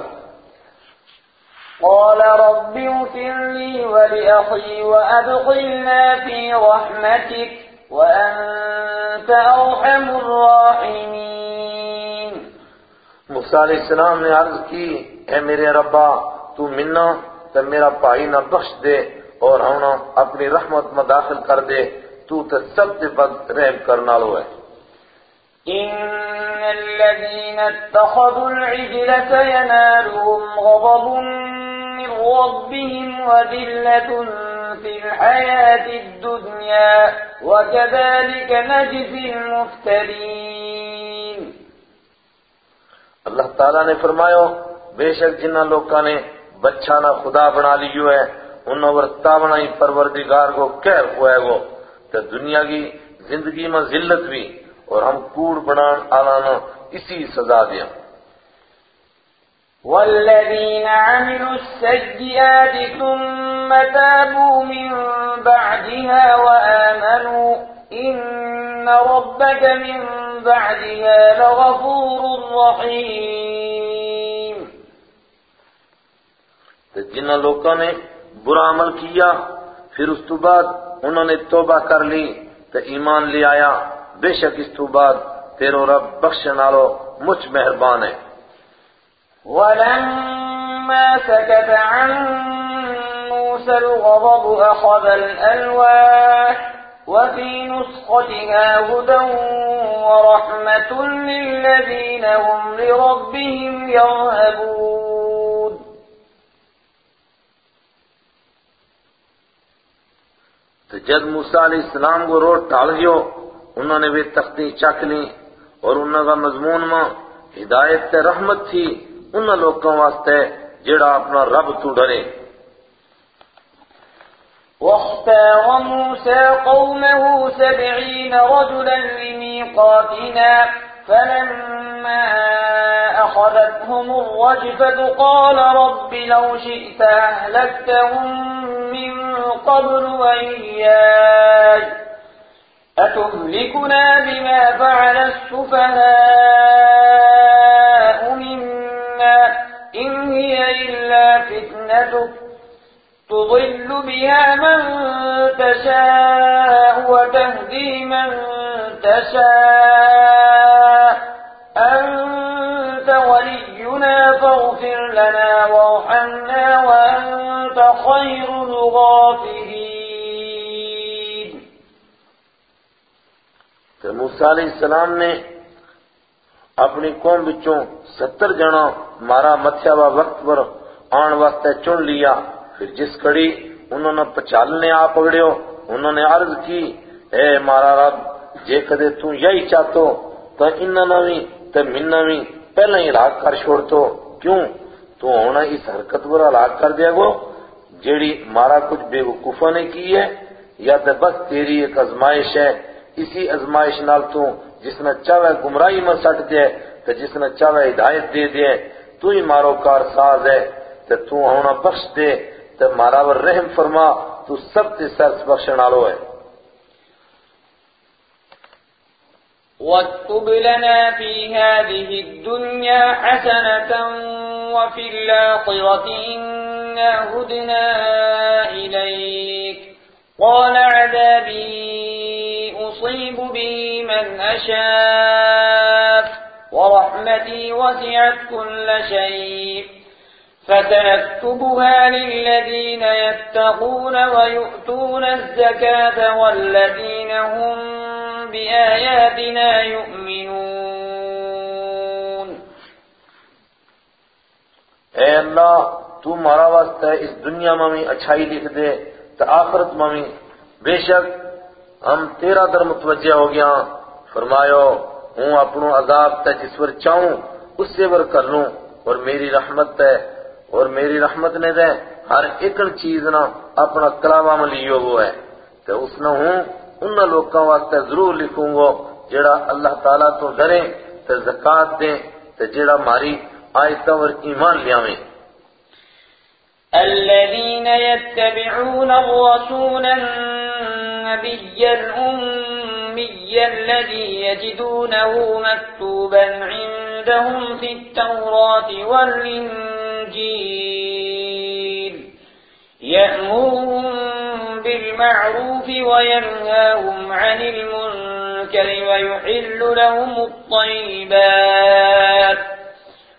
قال رب اغفر لي ولأخي وأدخلنا في رحمتك وأنت أرحم الراحمين. موسیٰ علیہ السلام نے عرض کی اے میرے ربا تو منا تو میرا پائی نہ بخش دے اور ہونا اپنی رحمت میں داخل کر دے تو تو سب سے بد رحم کرنا لو ہے إن الذين اتخذوا العجل سينالهم غضب من ربهم وذلة في الحياة الدنيا، وكذلك نجزي المفترين. اللہ تعالیٰ نے فرمایا، بے شک جنہ لوکاں نے بچھانا خدا بنا لیو ہے انہوں ورتا بنائی پروردگار کو کہر ہوئے گو۔ تو دنیا کی زندگی میں ذلت بھی اور ہم کوڑ بنان آلانا اسی سزا دیا والذين عملوا السيئات ثم تابوا من بعدها وآمنوا إن ربك من بعدها لغفور رحيم. تو جنہ لوگوں نے برا عمل کیا، پھر اس تو بعد انہوں نے توبہ کر لی تو ایمان لے آیا۔ بے شک اس تو بعد تیرو رب بخشن آلو مجھ مہربان ہے۔ ولما سكت عن موسى الغضب أخذ الألواح وفي نسختها هدى ورحمة للذين هم لربهم يرهبون. تو جب موسیٰ علیہ السلام کو روٹ ٹال گیو انہوں نے بھی تختی چک لی اور انہوں کا مضمون میں ہدایت رحمت تھی۔ انہوں لوگوں واسطے جڑا اپنا رب تو ڈرے۔ واختار موسى قومه سبعين رجلا لميقاتنا، فلما أخذتهم الرجفة قال رب لو شئت أهلكتهم من قبل وإياي، أتهلكنا بما فعل السفهاء؟ هي إلا فتنتك. تضل بها من تشاء وتهدي من تشاء. أنت ولينا فاغفر لنا وارحمنا وأنت خير الغافرين. تو موسیٰ علیہ السلام نے اپنی قوم بچوں ستر جنا مارا متھیا وقت پر آن واسطے چن لیا۔ پھر جس کڑی انہوں نے پچالنے آ پکڑیو، انہوں نے عرض کی، اے مارا رب، جے کدے تو یہی چاہتو، تو انہوں نے تو منہ بھی پہلے ہی ہلاک کر چھوڑ تو کیوں؟ تو ہونا اس حرکت پر ہلاک کر دیا گو۔ جیڑی مارا کچھ بے وقوفہ نے کی ہے، یا تو بس تیری ایک ازمائش ہے، اسی ازمائش نال تو جس نے چاہے گمراہی میں سٹ دے تو جس نے چاہے ہدایت دے دے، تو ہی مارو کار ساز ہے تو تو ہونا بخش دے تو مارا ور رحم فرما، تو سب تے سرس بخشن آلو ہے۔ واكتب لنا في هذه الدنيا حسنة وفي الآخرة إنا هدنا إليك۔ قال عذابي أصيب به من أشاء ورحمتي وسعت كل شيء. فسنكتبها للذين يتقون ويؤتون الزكاة والذين هم بآياتنا يؤمنون. اے اللہ تو مارا واسطہ اس دنیا میں اچھائی لکھ دے تو آخرت میں بے شک ہم تیرا در متوجہ ہو گیا۔ فرمایو، ہوں اپنو عذاب تے جس پر چاہوں، اس سے ور کر لوں۔ اور میری رحمت تے، اور میری رحمت نے دے ہر ایک چیز نہ اپنا کلاوا میں لیو ہے۔ تو اس نے ہوں انہاں لوکاں واسطے ضرور لکھوں گا جڑا اللہ تعالیٰ تو ڈریں، تے زکات دیں، تے جڑا ماری آیتاں ور ایمان لیاویں۔ الذين يتبعون الرسول النبي الأمي الذي يجدونه مكتوبا عندهم في التوراة والإنجيل. يأمرهم بالمعروف وينهاهم عن المنكر ويحل لهم الطيبات.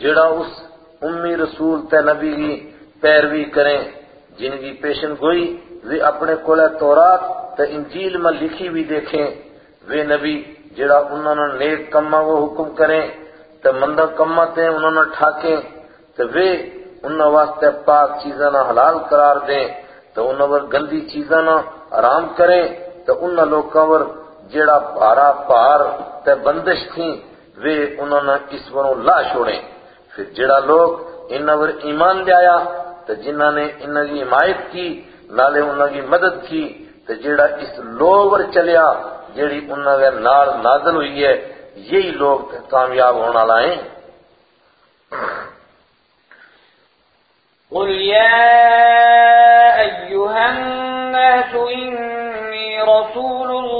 جڑا اس امی رسول تے نبی کی پیروی کریں، جن کی پیشن گوئی وہ اپنے کولے تورات تے انجیل میں لکھی بھی دیکھیں۔ وہ نبی جڑا انہوں نے نیک کما کو حکم کریں، تے مندہ کما تے انہوں نے ٹھاکیں۔ تے وہ انہوں واسطے پاک چیزاں نہ حلال قرار دیں۔ تے انہوں ور گندی چیزاں نہ آرام کریں۔ تے انہوں لوکاں ور جڑا پارا پار تے بندش تھیں وہ انہوں نے اس وروں لا چھوڑیں۔ پھر جڑا لوگ انہاں پر ایمان لے آیا تو جنہاں نے انہاں کی حمایت کی، نالے انہاں کی مدد کی تو جڑا اس لوگ لوور چلیا جڑی انہاں کے نال نازل ہوئی ہے، یہی لوگ کامیاب ہونا لائیں قل يا أيها الناس إني رسول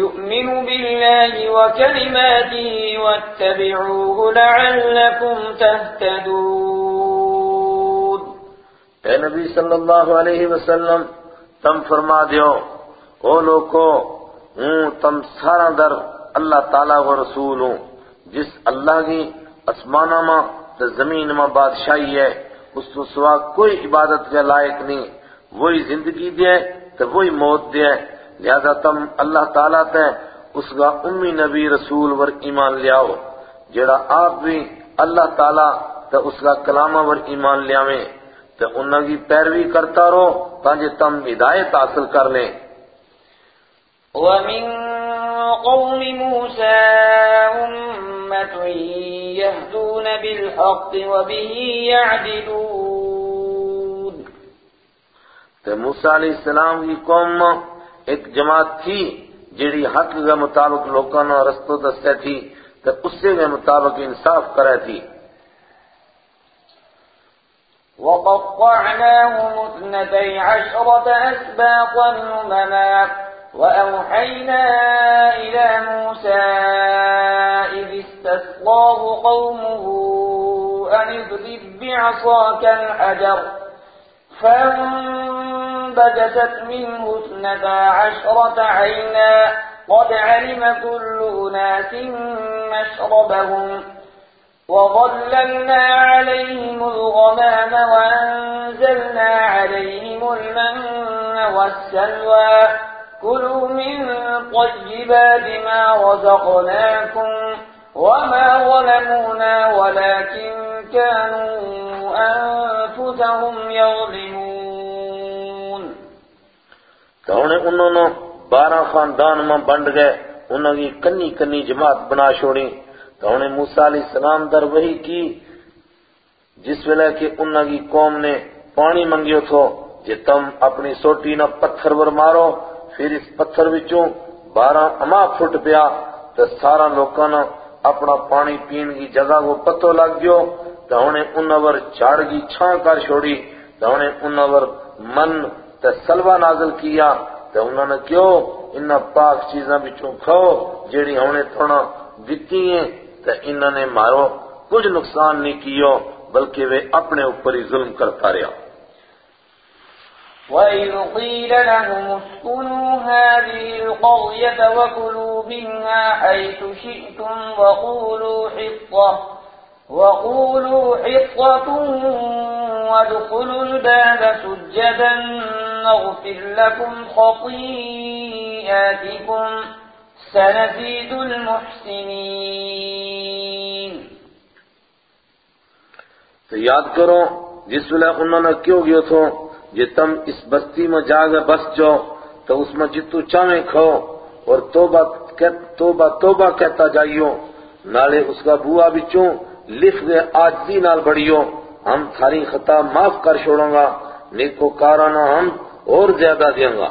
يؤمن بالله وكلماته واتبعوه لعلكم تهتدون. اے نبی صلی اللہ علیہ وسلم، تم فرما دیو، او لوکو، ہوں تم سارا در اللہ تعالیٰ و رسول ہوں، جس اللہ کی اسمانہ ماں تو زمین ماں بادشاہی ہے، اس تو سوا کوئی عبادت کے لائق نہیں، وہی زندگی دے تو وہی موت دے۔ لہذا تم اللہ تعالیٰ تے اس کا امی نبی رسول ور ایمان لیاؤ جڑا آپ بھی اللہ تعالیٰ تے اس کا کلامہ ور ایمان لیاویں تے انہاں کی پیروی کرتا رہو تاکہ تم ہدایت حاصل کر لیں۔ ومن قوم موسى أمة يهدون بالحق وبه يعدلون۔ تے موسیٰ علیہ السلام کی قوم ایک جماعت تھی جیڑی حق کے مطابق لوگوں نے رستوں دستے تھی تے اس سے کے مطابق انصاف کرے تھی۔ وقطعناهم اثنتي عشرة أسباطا أمما وأوحينا إلى موسى إذ استسقاه قومه أن اضرب بعصاك الحجر فانبجست منه اثنتا عشرة عينا. قد علم كل أناس مشربهم. وظللنا عليهم الغمام وأنزلنا عليهم المن والسلوى. كلوا من طيبات ما رزقناكم وما ظلمونا ولكن كانوا أنفسهم يظلمون. تو انہوں نے بارہ خاندان میں بنڈ گئے، انہوں کی کنی کنی جماعت بنا چھوڑی۔ تو انہیں موسیٰ علیہ السلام در وہی کی، جس ویلے کہ انہوں کی قوم نے پانی منگیو تھو جے تم اپنی سوٹی نہ پتھر ور مارو، پھر اس پتھر وچوں بارہ اما پھٹ پیا۔ تو سارا لوکاں نے اپنا پانی پین کی جگہ کو پتو لگ گیو۔ تو انہیں انہوں ور چاڑ کی چھان کر چھوڑی۔ تو انہیں انہوں ور من تے سلوہ نازل کیا تو انہوں نے کیوں انہاں پاک چیزاں بچوں کھاؤ، جیڑی ہونے تھوڑا دیتی ہیں تو انہوں نے مارو۔ کچھ نقصان نہیں کیو، بلکہ وہ اپنے اوپر ہی ظلم کرتا رہا۔ وَإِذْ قِيلَ لَهُمُ اسْكُنُوا هَٰذِهِ الْقَرْيَةَ وَكُلُوا مِنْهَا حَيْثُ شِئْتُمْ وَقُولُوا حِطَّةٌ وَقُولُوا حِطَّةٌ وَادْخُلُوا الْبَابَ سُجَّدًا نَّغْفِرْ لَكُمْ خَطِيئَاتِكُمْ سَنَزِيدُ الْمُحْسِنِينَ. تو یاد کرو، جس ویلے انہوں نے کیوں گئے تھو یہ تم اس بستی میں جا گئے بس جاؤ تو اس میں جتو چاہیں کھو اور توبہ توبہ توبہ کہتا جائیو، نالے اس کا بوا بچوں لکھ گئے آجزی نال بڑیو ہم تھاری خطا معاف کر چھوڑوں گا نیکو کارانہ ہم اور زیادہ دیں گا۔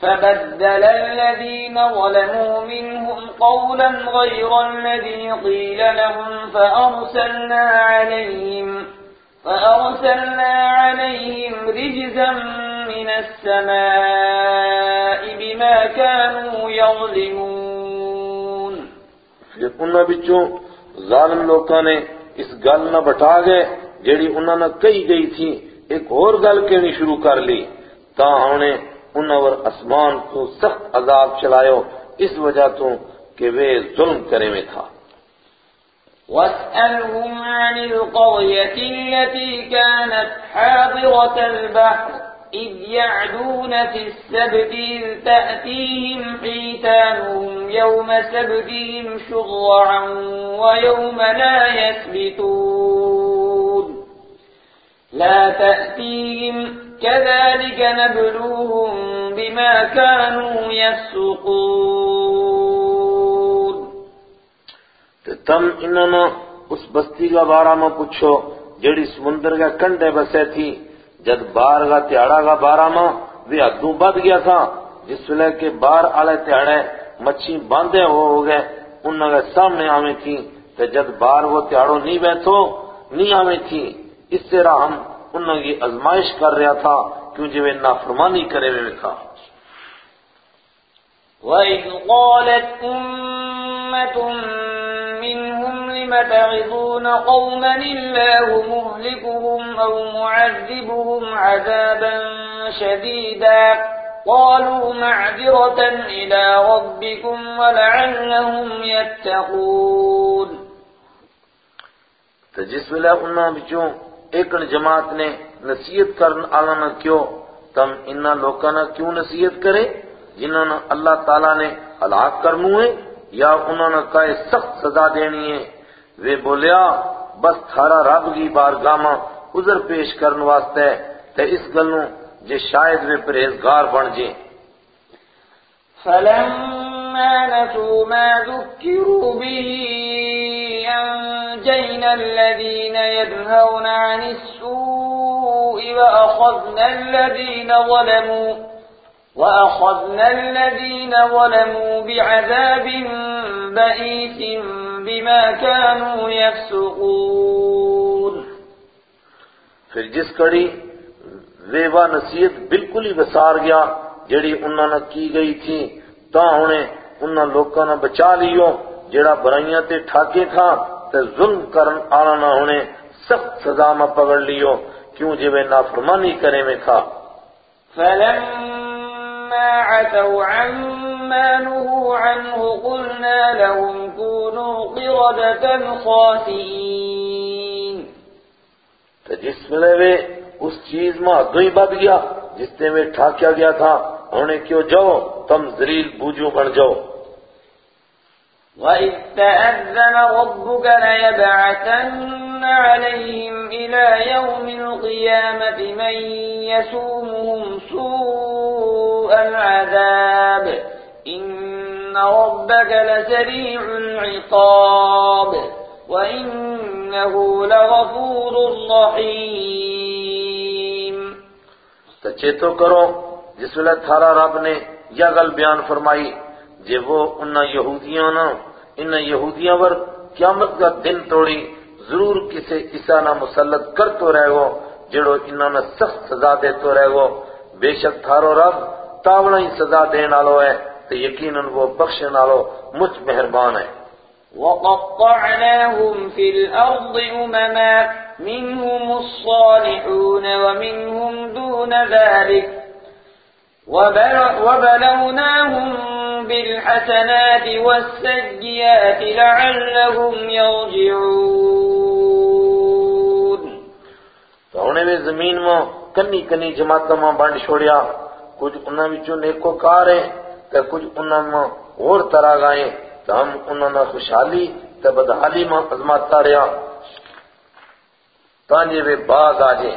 فبدل الذين ظلموا منهم قولا غير الذي قيل لهم فأرسلنا عليهم فأرسلنا عليهم رجزا من السماء بما كانوا يظلمون۔ پھر انہوں بچوں ظالم لوکاں نے اس گل نہ بٹا گئے جیڑی انہوں نے کہی گئی تھی ایک اور گل کہنی شروع کر لی، تا ہم نے انہوں اسمان کو سخت عذاب چلائیو اس وجہ تو کہ وہ ظلم کرے میں تھا۔ واسألهم عن القرية التي كانت حاضرة البحر إذ يعدون في السبت إذ تأتيهم حيتانهم يوم سبتهم شرعا ويوم لا يسبتون لا تأتيهم، كذلك نبلوهم بما كانوا يفسقون. تم انہوں اس بستی کا بارہ میں پوچھو جڑی سمندر کا کنڈے بسے تھی، جد بار کا تیاڑا کا بارہ میں وہ ادو بد گیا تھا جس ویلے کے بار آلے تیاڑے مچھی باندھے ہو ہو گئے، انہوں کے سامنے آویں تھی تو جد بار وہ تیاڑو نہیں بیٹھو، نہیں آویں تھی اس طرح ہم انہوں کی ازمائش کر رہا تھا کیونکہ وہ نافرمانی کرے ہوئے تھا۔ وَإِذْ قَالَتْ أُمَّةٌ مِّنْهُمْ لِمَ تَعِظُونَ قَوْمًا اللَّهُ مُهْلِكُهُمْ أَوْ مُعَذِّبُهُمْ عَذَابًا شَدِيدًا قَالُوا مَعْذِرَةً إِلَى رَبِّكُمْ وَلَعَلَّهُمْ يَتَّقُونَ۔ تو جس ویلے انہاں بچوں ایک جماعت نے نصیحت کرن آلا نہ کیوں تم انہاں لوکاں نہ کیوں نصیحت کرے؟ جنہوں نے اللہ تعالیٰ نے ہلاک کرنو ہے، یا انہوں نے کہے سخت سزا دینی ہے؟ وہ بولیا، بس تھارا رب کی بارگاہ عذر پیش کرن واسطے تے اس گلوں جے شاید وہ پرہیزگار بن جائیں فلما نسوا ما ذكروا به أنجينا الذين ينهون عن السوء وأخذنا الذين ظلموا وأخذنا الذين ظلموا بعذاب بئيس بما كانوا يفسقون. پھر جس کڑی ویوا نصیحت بالکل ہی وسار گیا جڑی انہوں نے کی گئی تھی تا انہیں انہوں لوگوں نے بچا لیو۔ جڑا برائیاں تے ٹھاکے تھا تے ظلم کرن آنا نہ ہونے سخت سزا میں پکڑ لیو۔ کیوں جے وہ نافرمانی کرے میں تھا؟ فلما عتوا عما نهوا عنه قلنا لهم كونوا قردة خاسئين۔ تو جس میں وہ اس چیز میں ادو ہی بد گیا جس نے وہ ٹھاکیا گیا تھا انہیں کیوں جاؤ؟ تم ذلیل بوجھو بن جاؤ۔ وَإِذْ تَأَذَّنَ رَبُّكَ لَيَبْعَثَنَّ عَلَيْهِمْ إِلَى يَوْمِ الْقِيَامَةِ مَن يَسُومُهُمْ سُوءَ الْعَذَابِ إِنَّ رَبَّكَ لَسَرِيعُ الْعِقَابِ وَإِنَّهُ لَغَفُورٌ رَّحِيمٌ تو چیتو کرو جس ویلے تھارا رب نے یہ گل بیان فرمائی جے وہ انہاں یہودیاں نا انہاں یہودیاں ور قیامت کا دن توڑی، ضرور کسے عیسا نہ مسلط کر تو رہے گو جڑو انہاں نے سخت سزا دے تو رہے گو بے شک تھارو رب تاوڑا ہی سزا دین آلو ہے تو یقیناً وہ بخشن آلو مجھ مہربان ہے۔ وقطعناهم في الأرض أمما، منهم الصالحون ومنهم دون ذلك، وبلوناهم بالحسنات والسيئات لعلهم يرجعون. تو انہیں میں زمین میں کنی کنی جماعتوں میں بانڈ چھوڑیا، کچھ انہوں میں نیکو کار ہیں تو کچھ انہوں میں اور طرح گائیں تو ہم انہوں نے خوشحالی تو بدحالی میں ازماتا رہا تانجے وہ باغ آجیں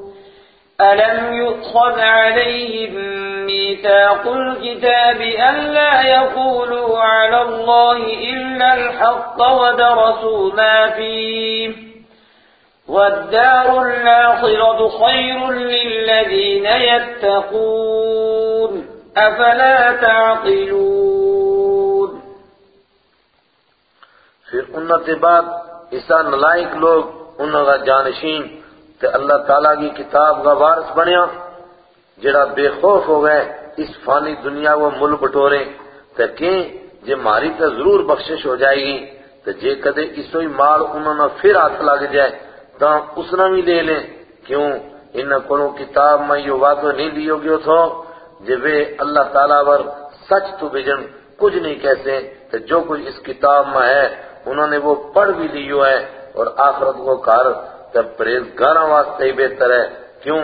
ألم يؤخذ عليهم ميثاق الكتاب ألا يقولوا على الله إلا الحق ودرسوا ما فيه والدار الآخرة خير للذين يتقون أفلا تعقلون انہوں کے بعد اسا نلائک لوگ انہوں کا جانشین تے اللہ تعالیٰ کی کتاب کا وارث بنیا، جڑا بے خوف ہو گئے، اس فانی دنیا کو مل بٹورے۔ تے کہیں جے ماری تے ضرور بخشش ہو جائے گی، تے جے کدے اسوئی مال انہوں نے پھر ہاتھ لگ جائے تو اس نے بھی لے لیں۔ کیوں؟ ان کو کتاب میں یہ وعدہ نہیں لیو گیو تھو، جے وہ اللہ تعالیٰ ور سچ تو بجن کچھ نہیں کہتے تے جو کچھ اس کتاب میں ہے انہوں نے وہ پڑھ بھی لیو ہے، اور آخرت کو کار تب پریزگاراں واسطے ہی بہتر ہے۔ کیوں؟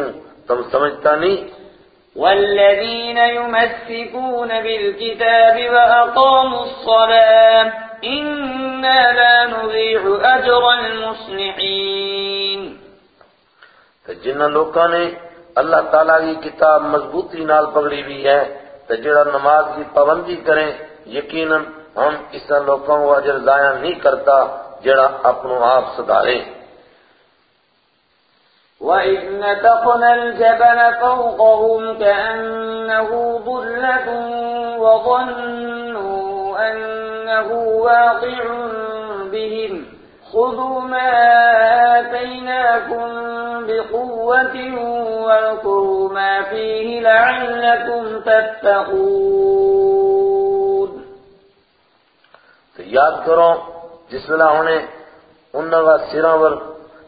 تم سمجھتا نہیں؟ والذين يمسكون بالكتاب وأقاموا الصلاة إنا لا نضيع أجر المصلحين۔ تو جنہ لوکاں نے اللہ تعالیٰ کی کتاب مضبوطی نال پکڑی بھی ہے تو جڑا نماز کی پابندی کریں یقیناً ہم اس لوکاں کو اجر ضائع نہیں کرتا جڑا اپنو آپ سدھارے وَإِذْ نَتَقْنَا الْجَبَلَ فَوْقَهُمْ كَأَنَّهُ ظُلَّةٌ وَظَنُّوا أَنَّهُ وَاقِعٌ بِهِمْ خُذُوا مَا آتَيْنَاكُمْ بِقُوَّةٍ وَاذْكُرُوا مَا فِيهِ لَعَلَّكُمْ تَتَّقُونَ تو یاد کرو جس ویلے انہیں انہوں کا سراں ور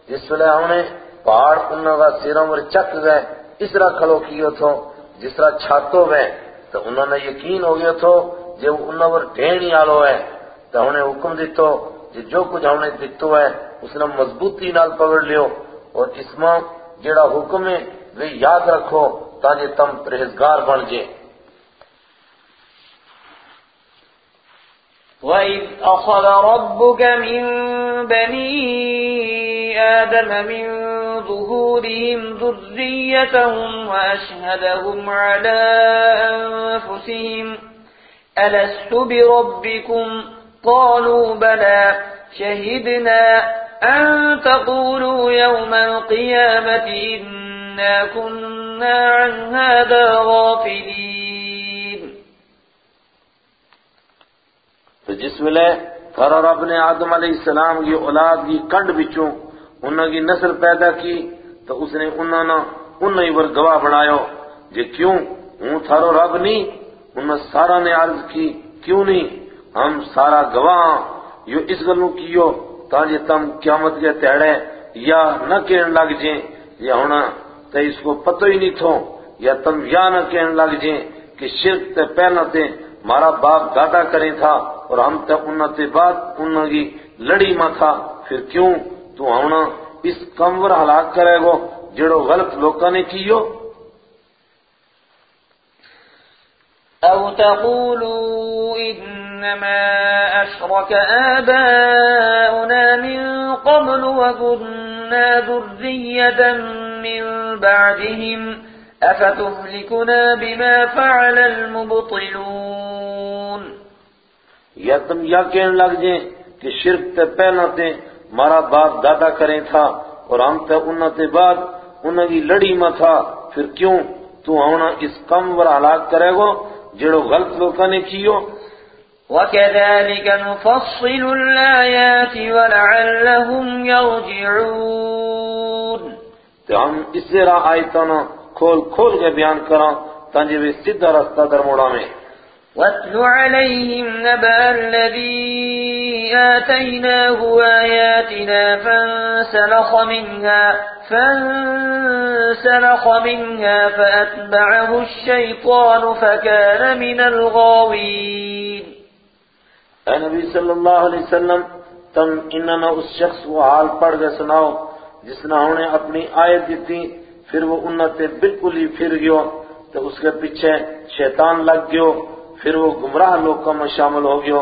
جس ویلے انہیں پہاڑ انہوں کا سراں ور چک گئے اس طرح کھلو کیو تھو جس طرح چھاتو گئے تو انہوں نے یقین ہو گیا تھو جو انہوں ور ڈھینی آلو ہے۔ تو انہیں حکم دیتو جو جو کچھ ہم نے دیتو ہے، اس نے مضبوطی نال پکڑ لیو۔ اور اس میں جڑا حکم ہے وہ یاد رکھو تاکہ تم پرہیزگار بن جائے وَإِذْ أَخَذَ رَبُّكَ مِن بَنِي آدَمَ مِن ظُهُورِهِمْ ذُرِّيَّتَهُمْ وَأَشْهَدَهُمْ عَلَى أَنفُسِهِمْ. أَلَسْتُ بِرَبِّكُمْ؟ قَالُوا بَلَى. شَهِدْنَا أَن تَقُولُوا يَوْمَ الْقِيَامَةِ إِنَّا كُنَّا عَنْ هَذَا غَافِلِينَ. تو جس ویلے تھارا رب نے آدم علیہ السلام کی أولاد کی کنڈ بچوں انہوں کی نسل پیدا کی تو اس نے انہوں نے انہوں ہی گواہ بنایو جے کیوں؟ ہوں تھارو رب نہیں انہوں سارا نے عرض کی، کیوں نہیں ہم سارا گواہ ہاں۔ یو اس گلوں کیو تاجے تم قیامت کے تیڑے یا نہ کہنے لگ جائیں یا ہونا تو اس کو پتہ ہی نہیں تھو، یا تم یا نہ کہنے لگ جائیں کہ شرک تے پہلا تے مارا باپ دادا کریں تھا اور ہم تے انہوں تے بعد انہوں کی لڑی ماں تھا۔ پھر کیوں؟ تو ہونا اس کمور ہلاک کرے گو جڑو غلط لوکاں نے کیو۔ أو تقولوا إنما أشرك آباؤنا من قبل وكنا ذرية من بعدهم أفتهلكنا بما فعل المبطلون؟ یا تم یا کہنے لگ جائیں کہ شرک تے پہلا تے مارا باپ دادا کریں تھا اور ہم تے انہاں تے بعد انہاں کی لڑی میں تھا۔ پھر کیوں؟ تو ہونا اس کم ور ہلاک کرے گو جڑو غلط لوکاں نے کیو۔ وكذلك نفصل الآيات ولعلهم يرجعون۔ تو ہم اس طرح آیتانا کھول کھول کے بیان کراں تانجے وہ سیدھا رستہ در موڑا میں۔ واتل عليهم نبأ الذي آتيناه آياتنا فانسلخ منها فانسلخ منها فأتبعه الشيطان فكان من الغاوين. اے نبی صلی اللہ علیہ وسلم، تم انہوں اس شخص کو حال پڑھ کے سناؤ، جس نے انہیں اپنی آیت دیتی، پھر وہ انہوں تے بالکل ہی پھر گیو تو اس کے پیچھے شیطان لگ گیو پھر وہ گمراہ لوگوں میں شامل ہو گیو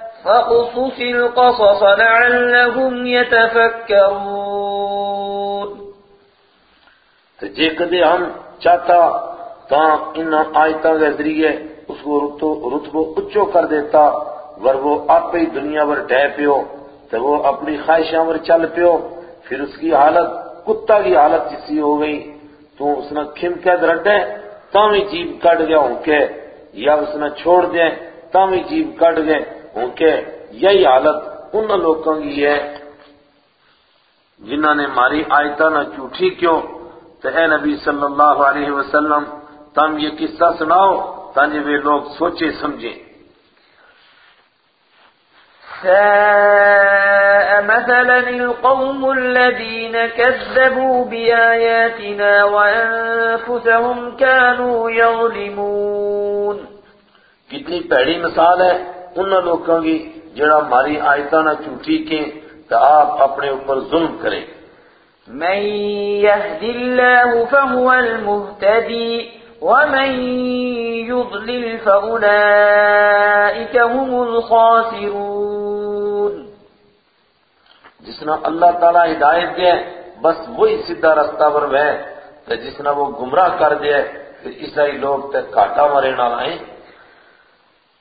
فاقصص القصص لعلهم يتفكرون۔ تو جے کدے ہم چاہتا تا ان آیتاں کے ذریعے اس کو رتبو اچو کر دیتا، ور وہ آپ ہی دنیا پر ڈہ پیو تو وہ اپنی خواہشاں پر چل پیو۔ پھر اس کی حالت، کتا کی حالت جسی ہو گئی، تو اس نے کھم کے درڈے تاوی جیب کٹ گیا ہوں کے یا اس نے چھوڑ دے تاوی جیب کٹ گئے۔ ہوں کے یہی حالت ان لوگوں کی ہے جنہوں نے ماری آیتہ نہ جھوٹی کیوں؟ تو اے نبی صلی اللہ علیہ وسلم تم یہ قصہ سناؤ تاکہ وہ لوگ سوچے سمجھیں۔ ساء مثلا القوم الذين كذبوا بآياتنا وأنفسهم كانوا يظلمون۔ کتنی پیڑی مثال ہے۔ ان لوگوں کی جڑا ہماری آیتہ نہ جھوٹی کے تو آپ اپنے اوپر ظلم کریں۔ من يهد الله فهو المهتدي ومن يضلل فأولئك هم الخاسرون۔ جس نے اللہ تعالیٰ ہدایت دے بس وہی سیدھا رستہ پر وہ تو جس نے وہ گمراہ کر دیا پھر عیسائی لوگ تے کاٹا مرے نہ لائیں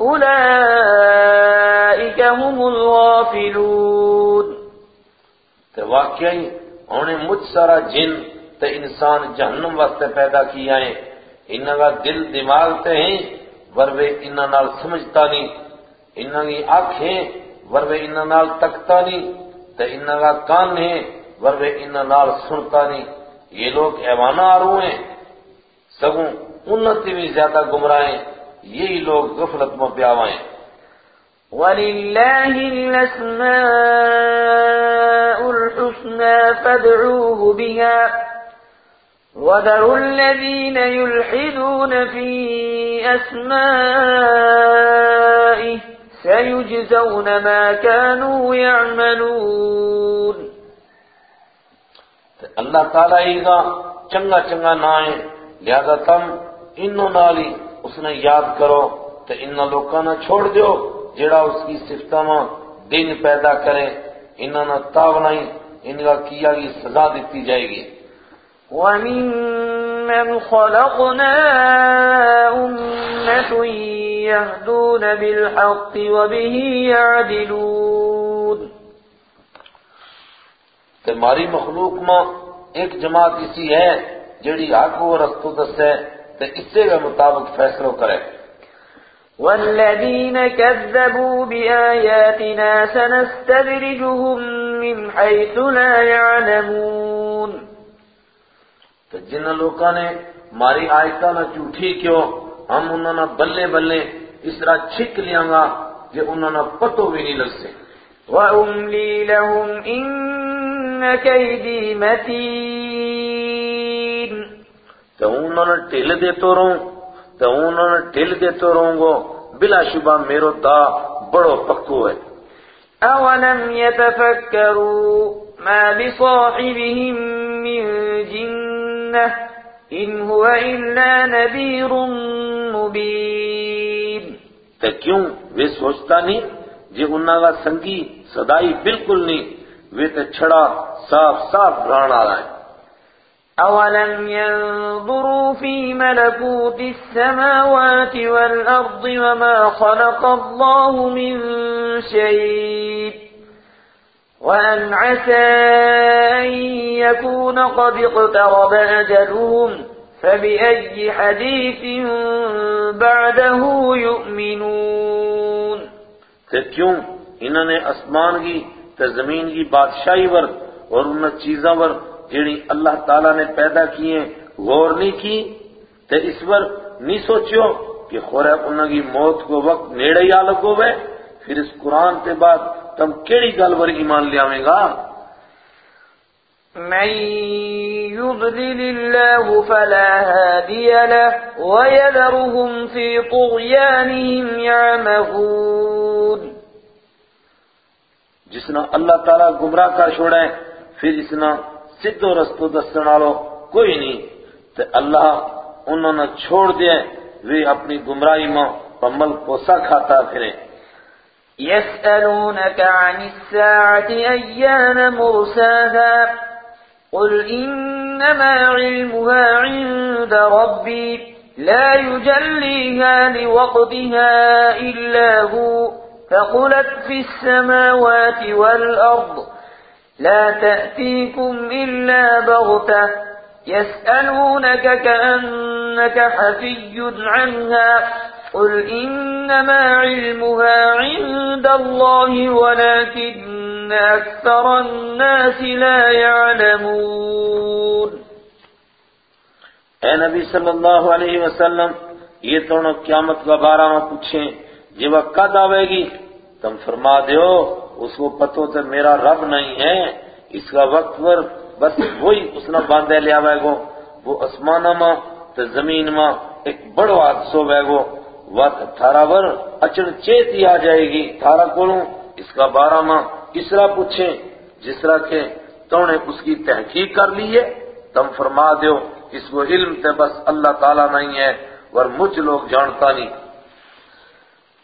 أُولَئِكَ هم الغافلون تو واقعی انہیں مجھ سارا جن تے انسان جہنم واسطے پیدا کیا ہے انہاں کا دل دماغ تے ہیں وروے انہاں نال سمجھتا نہیں۔ انہاں کی آنکھیں وروے انہاں نال تکتا نہیں۔ تے انہاں کا کان ہیں وروے انہاں نال سنتا نہیں۔ یہ لوگ ایوانا آرو ہیں، سگوں انتی بھی زیادہ گمراہ ہیں۔ یہی لوگ غفلت میں پیاوائیں وَلِلَّهِ الْأَسْمَاءُ الْحُسْنَى فَادْعُوهُ بِهَا۔ وَذَرُوا الَّذِينَ يُلْحِدُونَ فِي أَسْمَائِهِ سَيُجْزَوْنَ مَا كَانُوا يَعْمَلُونَ۔ اللہ تعالیٰ ہی کا چنگا چنگا نائیں لہذا تم انہوں نالی اس نے یاد کرو تو ان لوگوں نے چھوڑ دیو جڑا اس کی صفتہ میں دن پیدا کرے۔ انہوں نے تاونائی ان کا کیا کی سزا دیتی جائے گی۔ وَمِمَّنْ خَلَقْنَا أُمَّةٌ يَهْدُونَ بِالْحَقِّ وَبِهِ يَعْدِلُونَ۔ تو ہماری مخلوق میں ایک جماعت اسی ہے جڑی حق و رستو دس ہے تو اس سے کے مطابق فیصلہ کرے۔ والذين كذبوا بآياتنا سنستدرجهم من حيث لا يعلمون تو جن لوگوں نے ماری آیتہ نہ جھوٹی کیوں؟ ہم انہوں نے بلے بلے اس طرح چھک لیاں گا کہ انہوں نے پتو بھی نہیں لگ سے وَأُمْلِي لَهُمْ إِنَّ كَيْدِي مَتِينٌ۔ تو انہوں نے ٹھل دیتو رہوں تو انہوں نے ٹھل دیتو رہوں گو۔ بلا شبہ میرو دا بڑو پکو ہے۔ أَوَلَمْ يَتَفَكَّرُوا مَا بِصَاحِبِهِم مِّن جِنَّةٍ إِنْ هُوَ إِلَّا نَذِيرٌ مُبِينٌ۔ تو کیوں؟ وہ سوچتا نہیں جی انہاں کا سنگی صدائی بالکل نہیں وہ تو چھڑا صاف صاف بران آ رہا ہے۔ أَوَلَمْ يَنظُرُوا فِي مَلَكُوتِ السَّمَاوَاتِ وَالْأَرْضِ وَمَا خَلَقَ اللَّهُ مِن شَيْءٍ وَأَنْ عَسَىٰ أَن يَكُونَ قَدِ اقْتَرَبَ أَجَلُهُمْ فَبِأَيِّ حَدِيثٍ بَعْدَهُ يُؤْمِنُونَ تو کیوں انہوں نے آسمان کی تو زمین کی بادشاہی ور اور ان چیزاں ور جیڑی اللہ تعالیٰ نے پیدا کیے غور نہیں کی تو اس پر نہیں سوچو کہ خورے انہوں کی موت کو وقت نیڑے ہی آلک ہوئے پھر اس قرآن کے بعد تم کیڑی گل پر ایمان آویں گا؟ من يضلل الله فلا هادي له ويذرهم في طغيانهم يعمهون جس نے اللہ تعالیٰ گمراہ کر چھوڑے پھر اس نے سدھو رستو دسن والو کوئی نہیں۔ تو اللہ انہوں نے چھوڑ دیا وہ اپنی گمراہی میں پمل پوسا کھاتا پھرے يسألونك عن الساعة أيان مرساها، قل إنما علمها عند ربي لا يجليها لوقتها إلا هو، فقلت في السماوات والأرض لا تأتيكم إلا بغتة، يسألونك كأنك حفي عنها، قل إنما علمها عند الله ولكن أكثر الناس لا يعلمون. اے نبی صلی اللہ علیہ وسلم، یہ تو قیامت کا بارہ میں پوچھیں یہ وقت کد آوے گی، تم فرما دیو اس کو پتو تو میرا رب نہیں ہے، اس کا وقت پر بس وہی اس نے باندھے لیا آوے گو۔ وہ اسمانہ ماں تو زمین ماں ایک بڑو حادثو بے گو۔ وقت تھارا ور اچن چیتی آ جائے گی۔ تھارا کولوں اس کا بارہ ماں اس طرح پوچھیں، جس طرح کہ تو نے اس کی تحقیق کر لی ہے، تم فرما دیو، اس کو علم تے بس اللہ تعالیٰ نہیں ہے، ور مجھ لوگ جانتا نہیں۔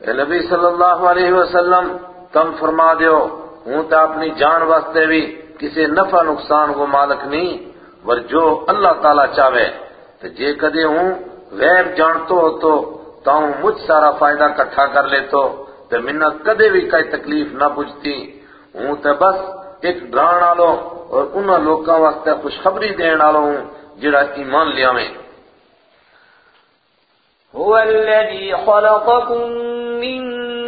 اے نبی صلی اللہ علیہ وسلم، تم فرما دیو، ہوں تا اپنی جان واسطے بھی کسی نفع نقصان کو مالک نہیں، ور جو اللہ تعالیٰ چاہے۔ تو جے کدے ہوں غیب جانتو ہو تو تاؤں مجھ سارا فائدہ کٹھا کر لیتو۔ تو منہ کدے بھی کوئی تکلیف نہ بجھتی۔ ہوں تو بس ایک ڈران آلو اور انہاں لوکاں واسطے خوشخبری دین آلو ہوں جڑا ایمان لیاویں۔ هو الذي خلقكم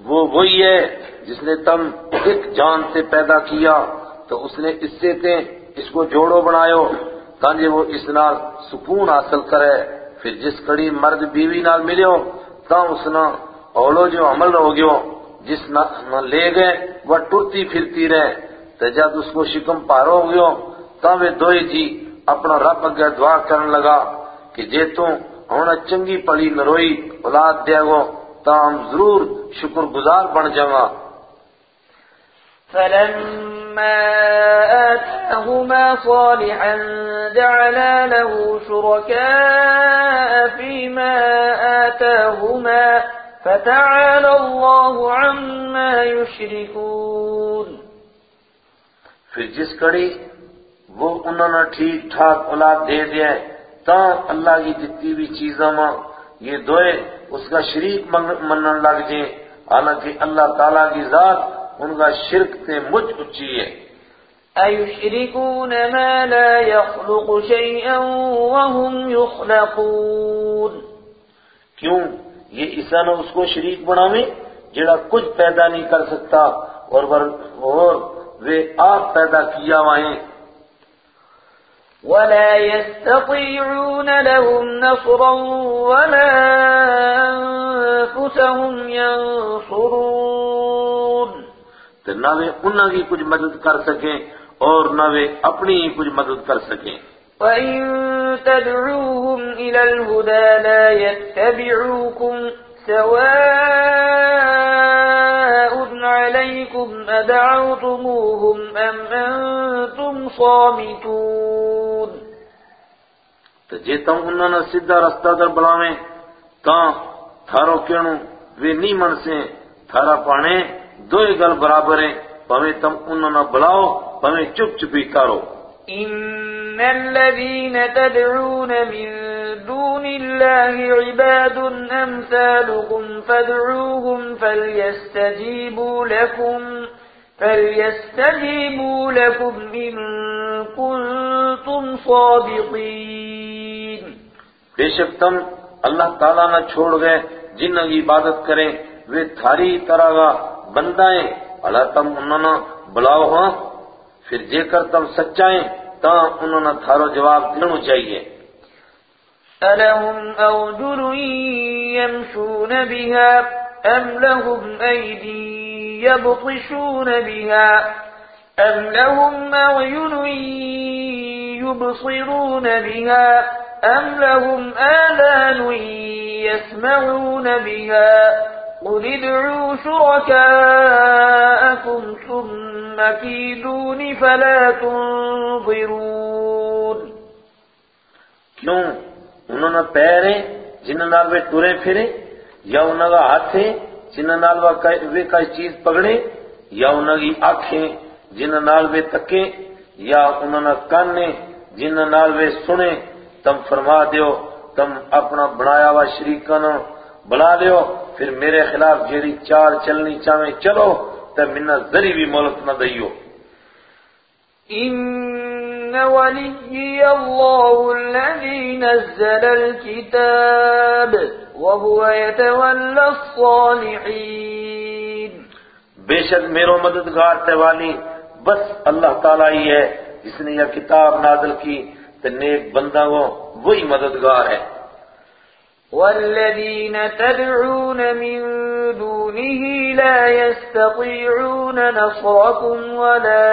وہ وہی ہے جس نے تم ایک جان سے پیدا کیا، تو اس نے اس سے تے اس کو جوڑو بنایو تاکہ وہ اس نال سکون حاصل کرے۔ پھر جس کڑی مرد بیوی نال ملیو تا اس نہ اولو جو عمل ہو گیو، جس نہ لے گئے، وہ ٹرتی پھرتی رہے۔ تو جب اس کو شکم پارو ہو گیو تا وہ دوئی جی اپنا رب اگے دعا کرن لگا کہ جے تو ہونا چنگی پڑی نروئی اولاد دیا گو تاہم ضرور شکر گزار بن جاؤں۔ فلما آتاهما صالحا جعلا له شركاء فيما آتاهما فتعالى الله عما يشركون۔ پھر جس کڑی وہ انہوں نے ٹھیک ٹھاک اولاد دے دیا تا اللہ کی جتنی بھی چیزاں ماں یہ دوئے اس کا شریک منن لگ جائیں۔ حالانکہ اللہ تعالیٰ کی ذات ان کا شرک تے مجھ اچھی ہے۔ أَيُشْرِكُونَ مَا لَا يَخْلُقُ شَيْئًا وَهُمْ يُخْلَقُونَ۔ کیوں؟ یہ عیسیٰ نے اس کو شریک بناویں جڑا کچھ پیدا نہیں کر سکتا اور وہ آپ پیدا کیا وائیں ولا يستطيعون لهم نصرا ولا أنفسهم ينصرون تو نہ وہ انہوں کی کچھ مدد کر سکیں اور نہ وہ اپنی ہی کچھ مدد کر سکیں۔ وَإِن تَدْعُوهُمْ إِلَى الْهُدَى لَا يَتَّبِعُوكُمْ سَوَاءٌ عَلَيْكُمْ أَدَعَوْتُمُوهُمْ أَمْ أَنْتُمْ صَامِتُونَ تو جے تم انہوں نے سدھا رستہ در بلاویں، تاں تھارو کینو وہ نہیں من سے تھارا پانے دو گل برابر ہیں، پویں تم انہوں نے بلاؤ، پویں چپ چپی کرو۔ ان الذين تدعون من دون الله عباد امثالكم فادعوهم فليستجيبوا لكم. فليستجيبوا لكم إن كنتم صادقين بے شک تم اللہ تعالیٰ نہ چھوڑ گئے جن کی عبادت کریں وہ تھاری طرح کا بندائیں اللہ تم انہوں نے بلاؤ ہاں پھر جے کر تم سچائیں تا انہوں نے تھارو جواب دینو چاہیے۔ ألهم أرجل يمشون بها أم لهم أيدي يبطشون بها أم لهم أعين يبصرون بها أم لهم آلان يسمعون بها قل ادعوا شركاءكم ثم كيدون فلا تنظرون کیوں؟ انہوں نے پیر ہیں جنہوں نال وہ ٹرے پھرے یا انہوں کا ہاتھ ہیں نال وہ کوئی چیز پکڑے یا انہوں کی آنکھیں جنہوں نال وہ تکے یا انہوں نے کان ہیں نال وہ سنے، تم فرما دیو، تم اپنا بنایا ہوا شریکانوں بلا لیو پھر میرے خلاف جیڑی چال چلنی چاہیں چلو، تے منہ ذری بھی مولت نہ دئیو۔ إن وليي الله الذي نزل الكتاب وهو يتولى الصالحين. بے شک میرو مددگار تے والی بس اللہ تعالیٰ ہی ہے جس نے یہ کتاب نازل کی تے نیک بندہ وہ وہی مددگار ہے۔ والذين تدعون من دونه لا يستطيعون نصركم ولا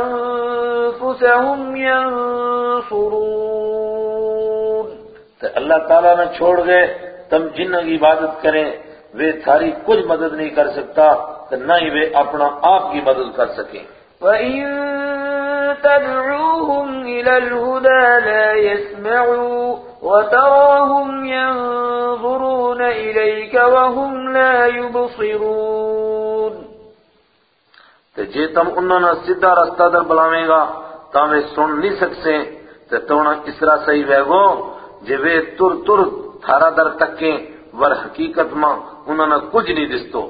أنفسهم ينصرون تو اللہ تعالیٰ نے چھوڑ گئے تم جن کی عبادت کریں وہ تھاری کچھ مدد نہیں کر سکتا تو نہ ہی وہ اپنا آپ کی مدد کر سکیں۔ وَإِن تَدْعُوهُمْ إِلَى الْهُدَى لَا يَسْمَعُوا وَتَرَاهُمْ يَنظُرُونَ إِلَيْكَ وَهُمْ لَا يُبْصِرُونَ۔ تو جے تم انہوں نے سیدھا رستہ در بلاویں گا تا وہ سن نہیں سکتے تو تونا اسرا صحیح ہے گو جے وہ تر تر تھارا در تکیں ور حقیقت ماں انہوں نے کچھ نہیں دستو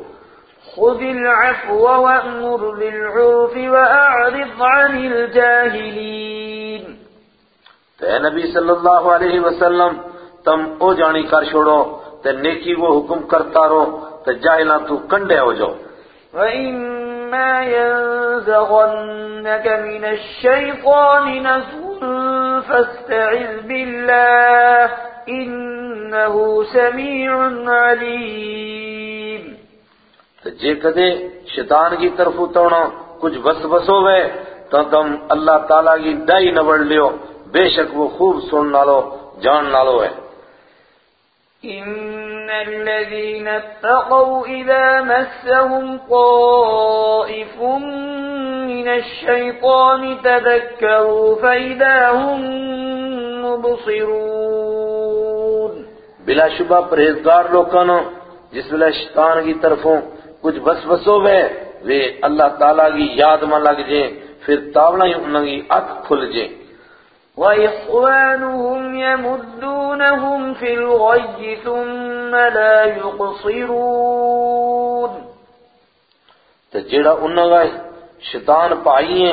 خذ العفو وأمر بالعرف وأعرض عن الجاهلين۔ تو اے نبی صلی اللہ علیہ وسلم تم او جانی کر چھوڑو تے نیکی کو حکم کرتا رہو تے جاہلاں تو کنڈے ہو جاؤ۔ وإما ينزغنك من الشيطان نزغ۔ فاستعذ بالله انه سميع عليم. جے کدے شیطان کی طرف اتونا کچھ بس بس تو تم اللہ تعالیٰ کی ڈائی نبڑ لیو، بے شک وہ خوب سن لو جان نالو ہے۔ إن الذين اتقوا إذا مسهم طائف من الشيطان تذكروا فإذا هم مبصرون بلا شبہ پرہیزگار لوکانو، جس ویلے شیطان کی طرفوں کچھ وسوسو وے وے اللہ تعالیٰ کی یاد میں لگ جائیں، پھر تاولا ہی انہوں کی اکھ کھل جائیں۔ وإخوانهم يمدونهم في الغي ثم لا يقصرون. تجڑا انہاں شیطان پائیے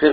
پھر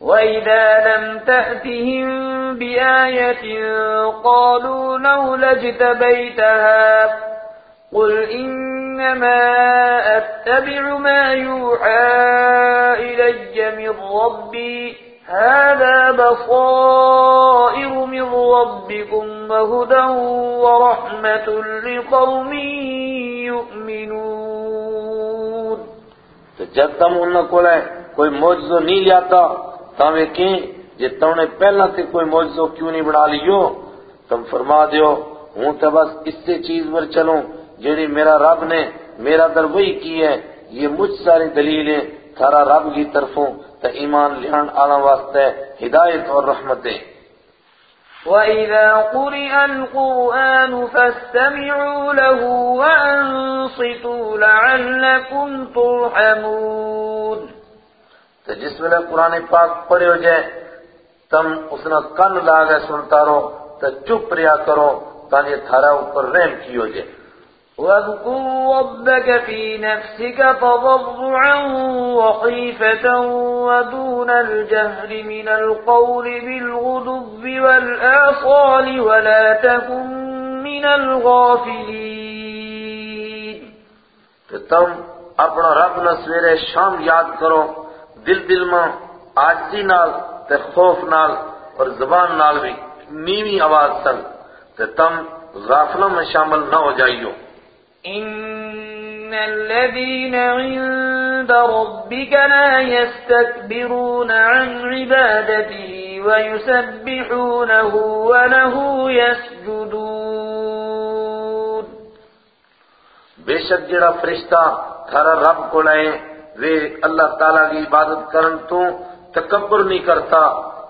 وَإِذَا لَمْ تَأْتِهِمْ بِآيَةٍ قَالُوا لَوْلَ اجْتَبَيْتَهَا قُلْ إِنَّ إِنَّمَا أَتَّبِعُ مَا يُوحَى إِلَيَّ مِنْ رَبِّي. هَذَا بَصَائِرُ مِنْ رَبِّكُمْ وَهُدًى وَرَحْمَةٌ لِقَوْمٍ يُؤْمِنُونَ. تو جب تم انہوں کو لائے کوئی موجزو نہیں لیاتا تاوے کہیں جے تم نے پہلا سے کوئی موجزو کیوں نہیں بنا لیو؟ تم فرما دیو، ہوں تو بس اس سے چیز پر چلوں۔ جیڑی میرا رب نے میرا در وہی کی ہے یہ مجھ ساری دلیلیں تھارا رب کی طرفوں تا ایمان لیان آنا واسطے ہدایت اور رحمتیں وَإِذَا قُرِئَ الْقُرْآنُ فَاسْتَمِعُوا لَهُ وَأَنصِتُوا لَعَلَّكُمْ تُرْحَمُونَ۔ تو جس ویلے قرآن پاک پڑھے ہو جائے تم اس نے کن لاغے سنتا رہو تو چپ ریا کرو تاکہ تھارا اوپر رحم کی ہو جائے۔ واذكر ربك في نفسك تضرعا وخيفة ودون الجهر من القول بالغدب والآصال ولا تكن من الغافلين. کہ تم اپنا رب نہ سویرے شام یاد کرو، دل دل میں آجزی نال تے خوف نال اور زبان نال بھی، نیوی آواز سن، تے تم غافلوں میں شامل نہ ہو جائیو۔ إن الذين عند ربك لا يستكبرون عن عبادته ويسبحونه وله يسجدون بے شک جڑا فرشتہ تھارا رب کو لائے وہ اللہ تعالیٰ کی عبادت کرن تو تکبر نہیں کرتا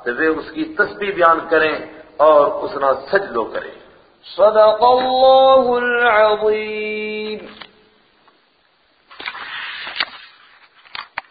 تو وہ اس کی تسبیح بیان کریں اور اس نہ سجدو کریں۔ صدق الله العظيم.